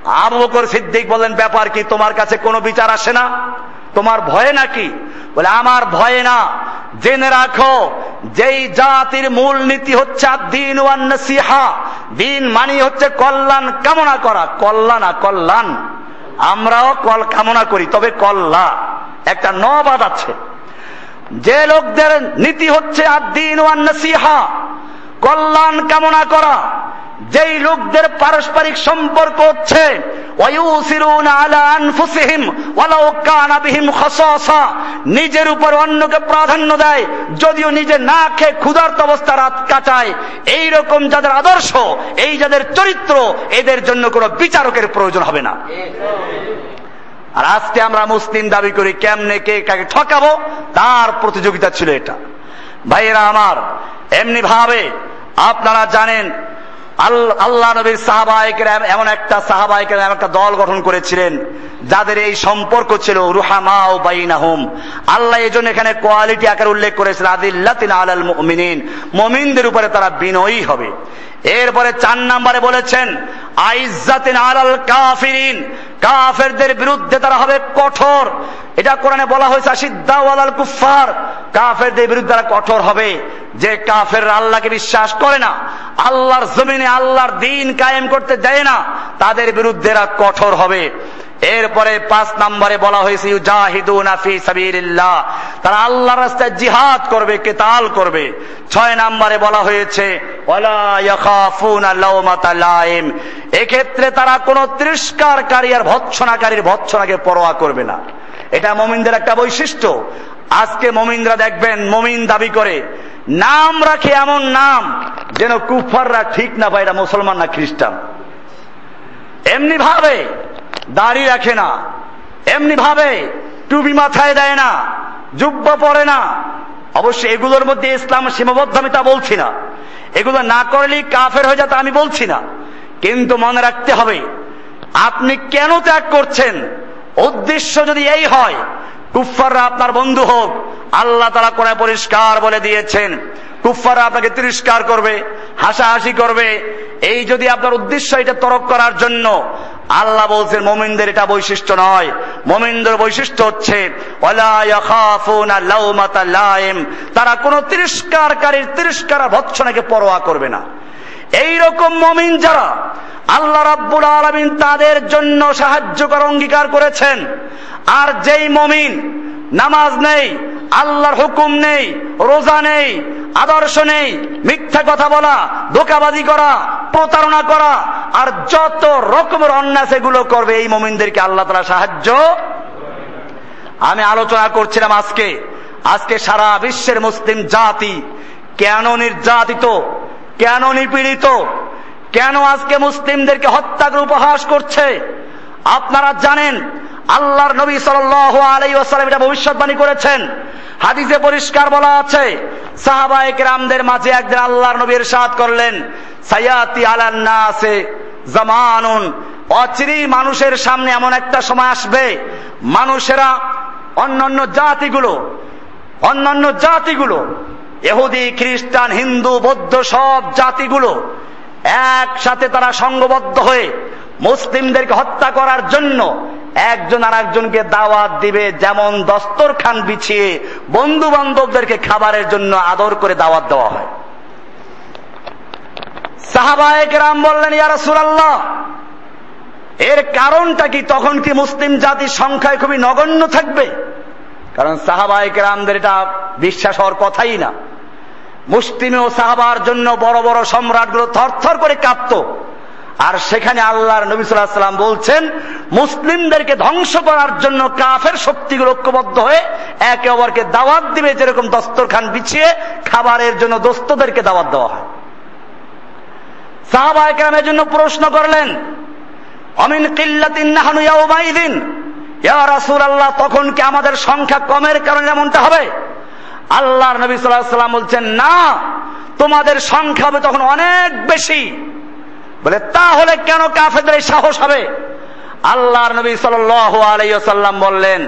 আবু বকর সিদ্দিক বললেন, ব্যাপার কি? তোমার কাছে কোনো বিচার আসে না? তোমার ভয়ে নাকি? বলে, আমার ভয়ে না। জেনে রাখো, যেই জাতির মূল নীতি হচ্ছে দিন দিন মানি হচ্ছে কল্যাণ কামনা করা। কল্যাণ কল্যাণ। আমরাও কল কামনা করি, তবে কল্লা একটা নবাদ আছে। যে লোকদের নীতি হচ্ছে আদিন সিহা কল্যাণ কামনা করা। যেই লোকদের পারস্পরিক সম্পর্ক হচ্ছে নিজের উপর অন্যকে প্রাধান্য দেয়, যদিও নিজে না খেয়ে ক্ষুধার্ত অবস্থা রাত কাটায়। এই রকম যাদের আদর্শ, এই যাদের চরিত্র, এদের জন্য কোনো বিচারকের প্রয়োজন হবে না। আর আজকে আমরা মুসলিম দাবি করি কেমনে কে কাকে ঠকাবো? তার প্রতিযোগিতা ছিল এটা। ভাইয়েরা আমার এমনি ভাবে আপনারা জানেন আল্লাহ নবীর সাহাবাহিকের এমন একটা সাহাবাহিকের একটা দল গঠন করেছিলেন, যাদের এই সম্পর্ক ছিল রুহামা ও বাইনাহুম। আল্লাহ এই জন্য এখানে কোয়ালিটি আকার উল্লেখ করেছিল আদিল্লাতিন আলাল মুমিনিন, মমিনদের উপরে তারা বিনয়ী হবে। এরপরে চার নাম্বারে বলেছেন আইজাতিন আলাল কাফিরিন, কাফেরদের বিরুদ্ধে তারা হবে কঠোর। এটা কোরআনে বলা হয়েছে আসিদ্দাওয়াল কুফার কাফেরদের বিরুদ্ধে তারা কঠোর হবে। যে কাফের আল্লাহকে বিশ্বাস করে না আল্লাহর জমিনে আল্লাহর দিন কায়েম করতে দেয় না, তাদের বিরুদ্ধে এরা কঠোর হবে। এরপরে পাঁচ নম্বরে বলা হয়েছে জাহিদু নাফি সাবিরিল্লাহ তারা আল্লাহর রাস্তায় জিহাদ করবে, কেতাল করবে। ছয় নম্বরে বলা হয়েছে এক্ষেত্রে তারা কোন তিরস্কারকারী আর ভৎসনাকারীর ভৎসনাকে পরোয়া করবে না। এটা মমিনদের একটা বৈশিষ্ট্য। আজকে মমিনরা দেখবেন, মমিন দাবি করে নাম রাখে এমন নাম যেন কুফাররা ঠিক না পায় এটা মুসলমান না খ্রিস্টান। এমনি ভাবে দাড়ি রাখে না। এমনি ভাবে টুপি মাথায় দেয় না। জুব্ব পরে না। অবশ্যই এগুলোর মধ্যে ইসলাম সীমাবদ্ধ, আমি তা বলছি না। এগুলো না করলেই কাফের হয়ে যাতে আমি বলছি না। কিন্তু মনে রাখতে হবে, আপনি কেন ত্যাগ করছেন? উদ্দেশ্য যদি এই হয় কুফাররা আপনার বন্ধু হোক আল্লাহ তারা করে পরিষ্কার বলে দিয়েছেন। কুফাররা আপনাকে তিরস্কার করবে, হাসাহাসি করবে। এই যদি আপনার উদ্দেশ্য এটা তরক করার জন্য, আল্লাহ বলছেন, মোমিনদের এটা বৈশিষ্ট্য নয়। মোমিনদের বৈশিষ্ট্য হচ্ছে তারা কোন তিরস্কারকারীর তিরস্কার ভৎসনাকে পরোয়া করবে না। এই রকম মমিন যারা, আল্লাহ রাব্বুল আলমিন তাদের জন্য সাহায্য করার অঙ্গীকার করেছেন। আর যেই মমিন নামাজ নেই, আল্লাহর হুকুম নেই, রোজা নেই, আদর্শ নেই, মিথ্যা কথা বলা, ধোকাবাজি করা, প্রতারণা করা, আর যত রকমের অন্যায় সেগুলো করবে এই মমিনদেরকে আল্লাহ তালা সাহায্য আমি আলোচনা করছিলাম আজকে। আজকে সারা বিশ্বের মুসলিম জাতি কেন নির্যাতিত, কেন নিপীড়িত, কেন আজকে মুসলিমদেরকে হত্যা উপহাস করছে? আপনারা জানেন আল্লাহর নবী সাল আলাই ওয়াসালাম এটা ভবিষ্যৎবাণী করেছেন। হাদিসে পরিষ্কার বলা আছে, সাহাবায়ে কেরামদের মাঝে একদিন আল্লাহর নবীর ইরশাদ করলেন, সায়াতি আলান নাসে জামানুন অচিরি মানুষের সামনে এমন একটা সময় আসবে, মানুষেরা অন্যান্য জাতিগুলো অন্যান্য জাতিগুলো এহুদি খ্রিস্টান, হিন্দু, বৌদ্ধ সব জাতিগুলো একসাথে তারা সংঘবদ্ধ হয়ে মুসলিমদেরকে হত্যা করার জন্য একজন আর একজনকে দাওয়াত দিবে যেমন দস্তরখান বিছিয়ে বন্ধু বান্ধবদেরকে খাবারের জন্য আদর করে দাওয়াত দেওয়া হয়। সাহাবায়ক রাম বললেন ইয়ারা সুরাল্লাহ এর কারণটা কি? তখন কি মুসলিম জাতির সংখ্যায় খুবই নগণ্য থাকবে? কারণ সাহাবায়ক রামদের এটা বিশ্বাস হওয়ার কথাই না। মুসলিম ও সাহাবার জন্য বড় বড় সম্রাটগুলো থরথর করে কাঁপত। আর সেখানে আল্লাহর নবী সাল্লাম বলছেন, মুসলিমদেরকে ধ্বংস করার জন্য কাফের শক্তিগুলো ঐক্যবদ্ধ হয়ে একে অপরকে দাওয়াত দিবে, যেরকম দস্তরখান বিছিয়ে খাবারের জন্য দোস্তদেরকে দাওয়াত দেওয়া হয়। সাহাবাহামের জন্য প্রশ্ন করলেন, অমিন কিল্লাতিন নাহানু ইয়াউমাইদিন ইয়া রাসূলুল্লাহ, তখন কি আমাদের সংখ্যা কমের কারণে এমনটা হবে? আল্লাহর নবী সাল্লাল্লাহু আলাইহি সাল্লাম বলছেন, না, তোমাদের সংখ্যা হবে তখন অনেক বেশি। বলে, তাহলে কেন কাফেরদের সাহস হবে? আল্লাহর নবী সাল্লাল্লাহু আলাইহি সাল্লাম বললেন,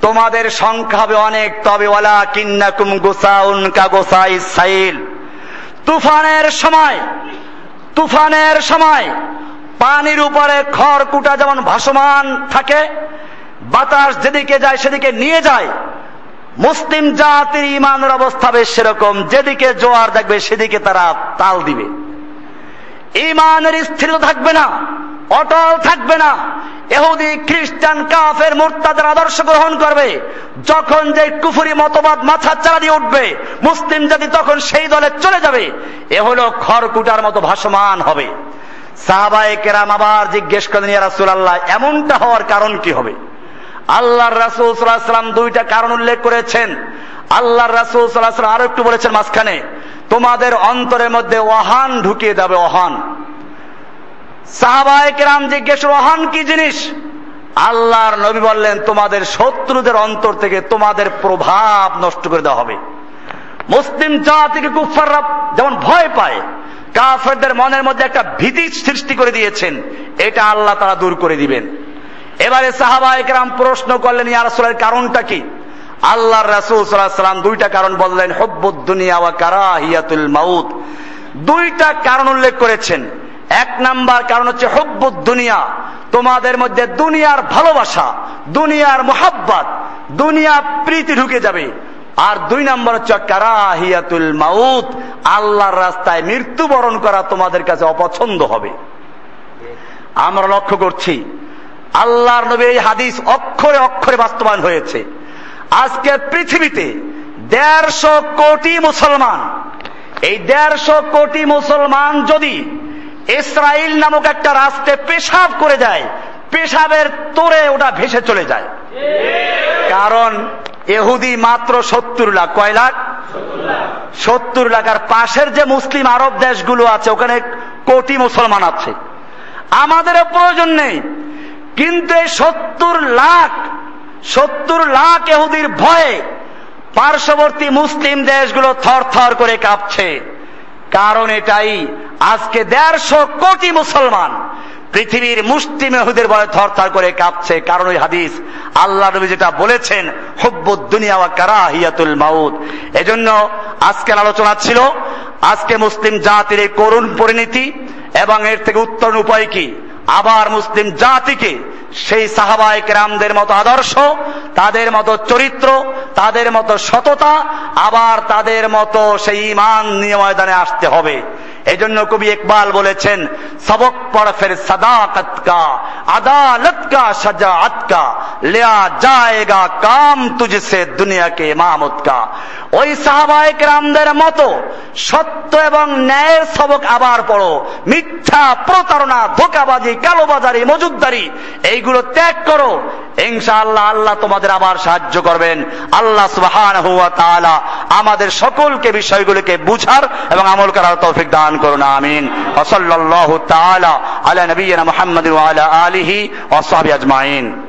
তোমাদের সংখ্যা হবে অনেক, তবে ওয়ালা কিন্নাকুম গোসাউন কা গোসাই সাইল। তুফানের সময় তুফানের সময় পানির উপরে খড়কুটা যেমন ভাসমান থাকে, বাতাস যেদিকে যায় সেদিকে নিয়ে যায়, মুসলিম জাতির ইমানের অবস্থা বেশ সেরকম, যেদিকে জোয়ার দেখবে সেদিকে তারা তাল দিবে। ইমানের স্থিরতা থাকবে না, অটল থাকবে না। এহুদি খ্রিস্টান, কাফের, মোর্তাদের আদর্শ গ্রহণ করবে। যখন যে কুফুরি মতবাদ মাথা চালা দিয়ে উঠবে, মুসলিম জাতি তখন সেই দলে চলে যাবে। এ হলো খড়কুটার মতো ভাসমান হবে। সাহাবায়ে কেরাম আবার জিজ্ঞেস করেন রাসুল আল্লাহ এমনটা হওয়ার কারণ কি হবে? আল্লাহর রাসূল আলাইহি সাল্লাম দুইটা কারণ উল্লেখ করেছেন। আল্লাহর রাসূল আলাইহি সাল্লাম আরও একটু বলেছেন মাঝখানে তোমাদের অন্তরের মধ্যে ওহান ঢুকিয়ে দেবে, ওহান। সাহাবায়ে কেরাম জিজ্ঞেস ওহান কি জিনিস? আল্লাহর নবী বললেন, তোমাদের শত্রুদের অন্তর থেকে তোমাদের প্রভাব নষ্ট করে দেওয়া হবে। মুসলিম জাতিকে কুফাররা যেমন ভয় পায়, কাফেরদের মনের মধ্যে একটা ভীতি সৃষ্টি করে দিয়েছেন, এটা আল্লাহ তারা দূর করে দিবেন। এবারে সাহাবাহাম প্রশ্ন করলেন ইয়ারসোলের কারণটা কি? আল্লাহ রাসুল সাল্লাম দুইটা কারণ বললেন, হব্বুদ দুনিয়া ওয়া কারাহিয়াতুল মাউত। দুইটা কারণ উল্লেখ করেছেন। এক নাম্বার কারণ হচ্ছে হব্বুদ দুনিয়া। তোমাদের মধ্যে দুনিয়ার ভালোবাসা, দুনিয়ার মোহাব্বত, দুনিয়া প্রীতি ঢুকে যাবে। আর দুই নম্বর হচ্ছে কারাহিয়াতুল মাউত। আল্লাহর রাস্তায় মৃত্যুবরণ করা তোমাদের কাছে অপছন্দ হবে। আমরা লক্ষ্য করছি, আল্লাহর নবী এই হাদিস অক্ষরে অক্ষরে বাস্তবায়ন হয়েছে। আজকে পৃথিবীতে দেড়শো কোটি মুসলমান। এই দেড়শো কোটি মুসলমান যদি ইসরায়েল নামক একটা রাষ্ট্রে পেশাব করে যায়, পেশাবের তোরে ওটা ভেসে চলে যায়। কারণ এহুদি মাত্র সত্তর লাখ। কয় লাখ? সত্তর লাখ। আর পাশের যে মুসলিম আরব দেশগুলো আছে, ওখানে কোটি মুসলমান আছে। আমাদেরও প্রয়োজন নেই। কিন্তু এই সত্তর লাখ সত্তর লাখ এহুদির ভয়ে পার্শ্ববর্তী মুসলিম দেশগুলো থর থর করে কাঁপছে। কারণ এটাই, আজকে দেড়শো কোটি মুসলমান পৃথিবীর মুসলিম হুদের ভয়ে থরথর করে কাঁপছে। কারণ ওই হাদিস আল্লাহ নবী যেটা বলেছেন, হুব্বুদ দুনিয়া ওয়া কারাহিয়াতুল মাউত। এজন্য আজকের আলোচনা ছিল, আজকে মুসলিম জাতির এই করুণ পরিণতি এবং এর থেকে উত্তরণ উপায় কি? আবার মুসলিম জাতিকে সেই সাহাবায় কেরামদের মতো আদর্শ, তাদের মতো চরিত্র, তাদের মতো সততা, আবার তাদের মতো সেই ইমান নিয়ে ময়দানে আসতে হবে। এই জন্য কবি ইকবাল বলেছেন, সবক পড় ফের সদাকত কা, আদালত কা সজাআত কা, লিয়া জায়েগা কাম তুঝসে দুনিয়া কে ইমামত কা। ওই সাহাবায়ক রামদের মতো সত্য এবং ন্যায়ের সবক আবার পড়ো। মিথ্যা, প্রতারণা, ধোকাবাজি, কালোবাজারি, মজুদদারি, এইগুলো ত্যাগ করো। ইনশাআল্লাহ আল্লাহ তোমাদের আবার সাহায্য করবেন। আল্লাহ সুবহানাহু ওয়া তাআলা আমাদের সকলকে বিষয়গুলোকে বুঝার এবং আমল করার তৌফিক দান করুন আমিন। ওসল্লাহ তালা আলা নবীনা মোহাম্মদ আলা আলিহি ওয়া সাহবিহি আজমাইন।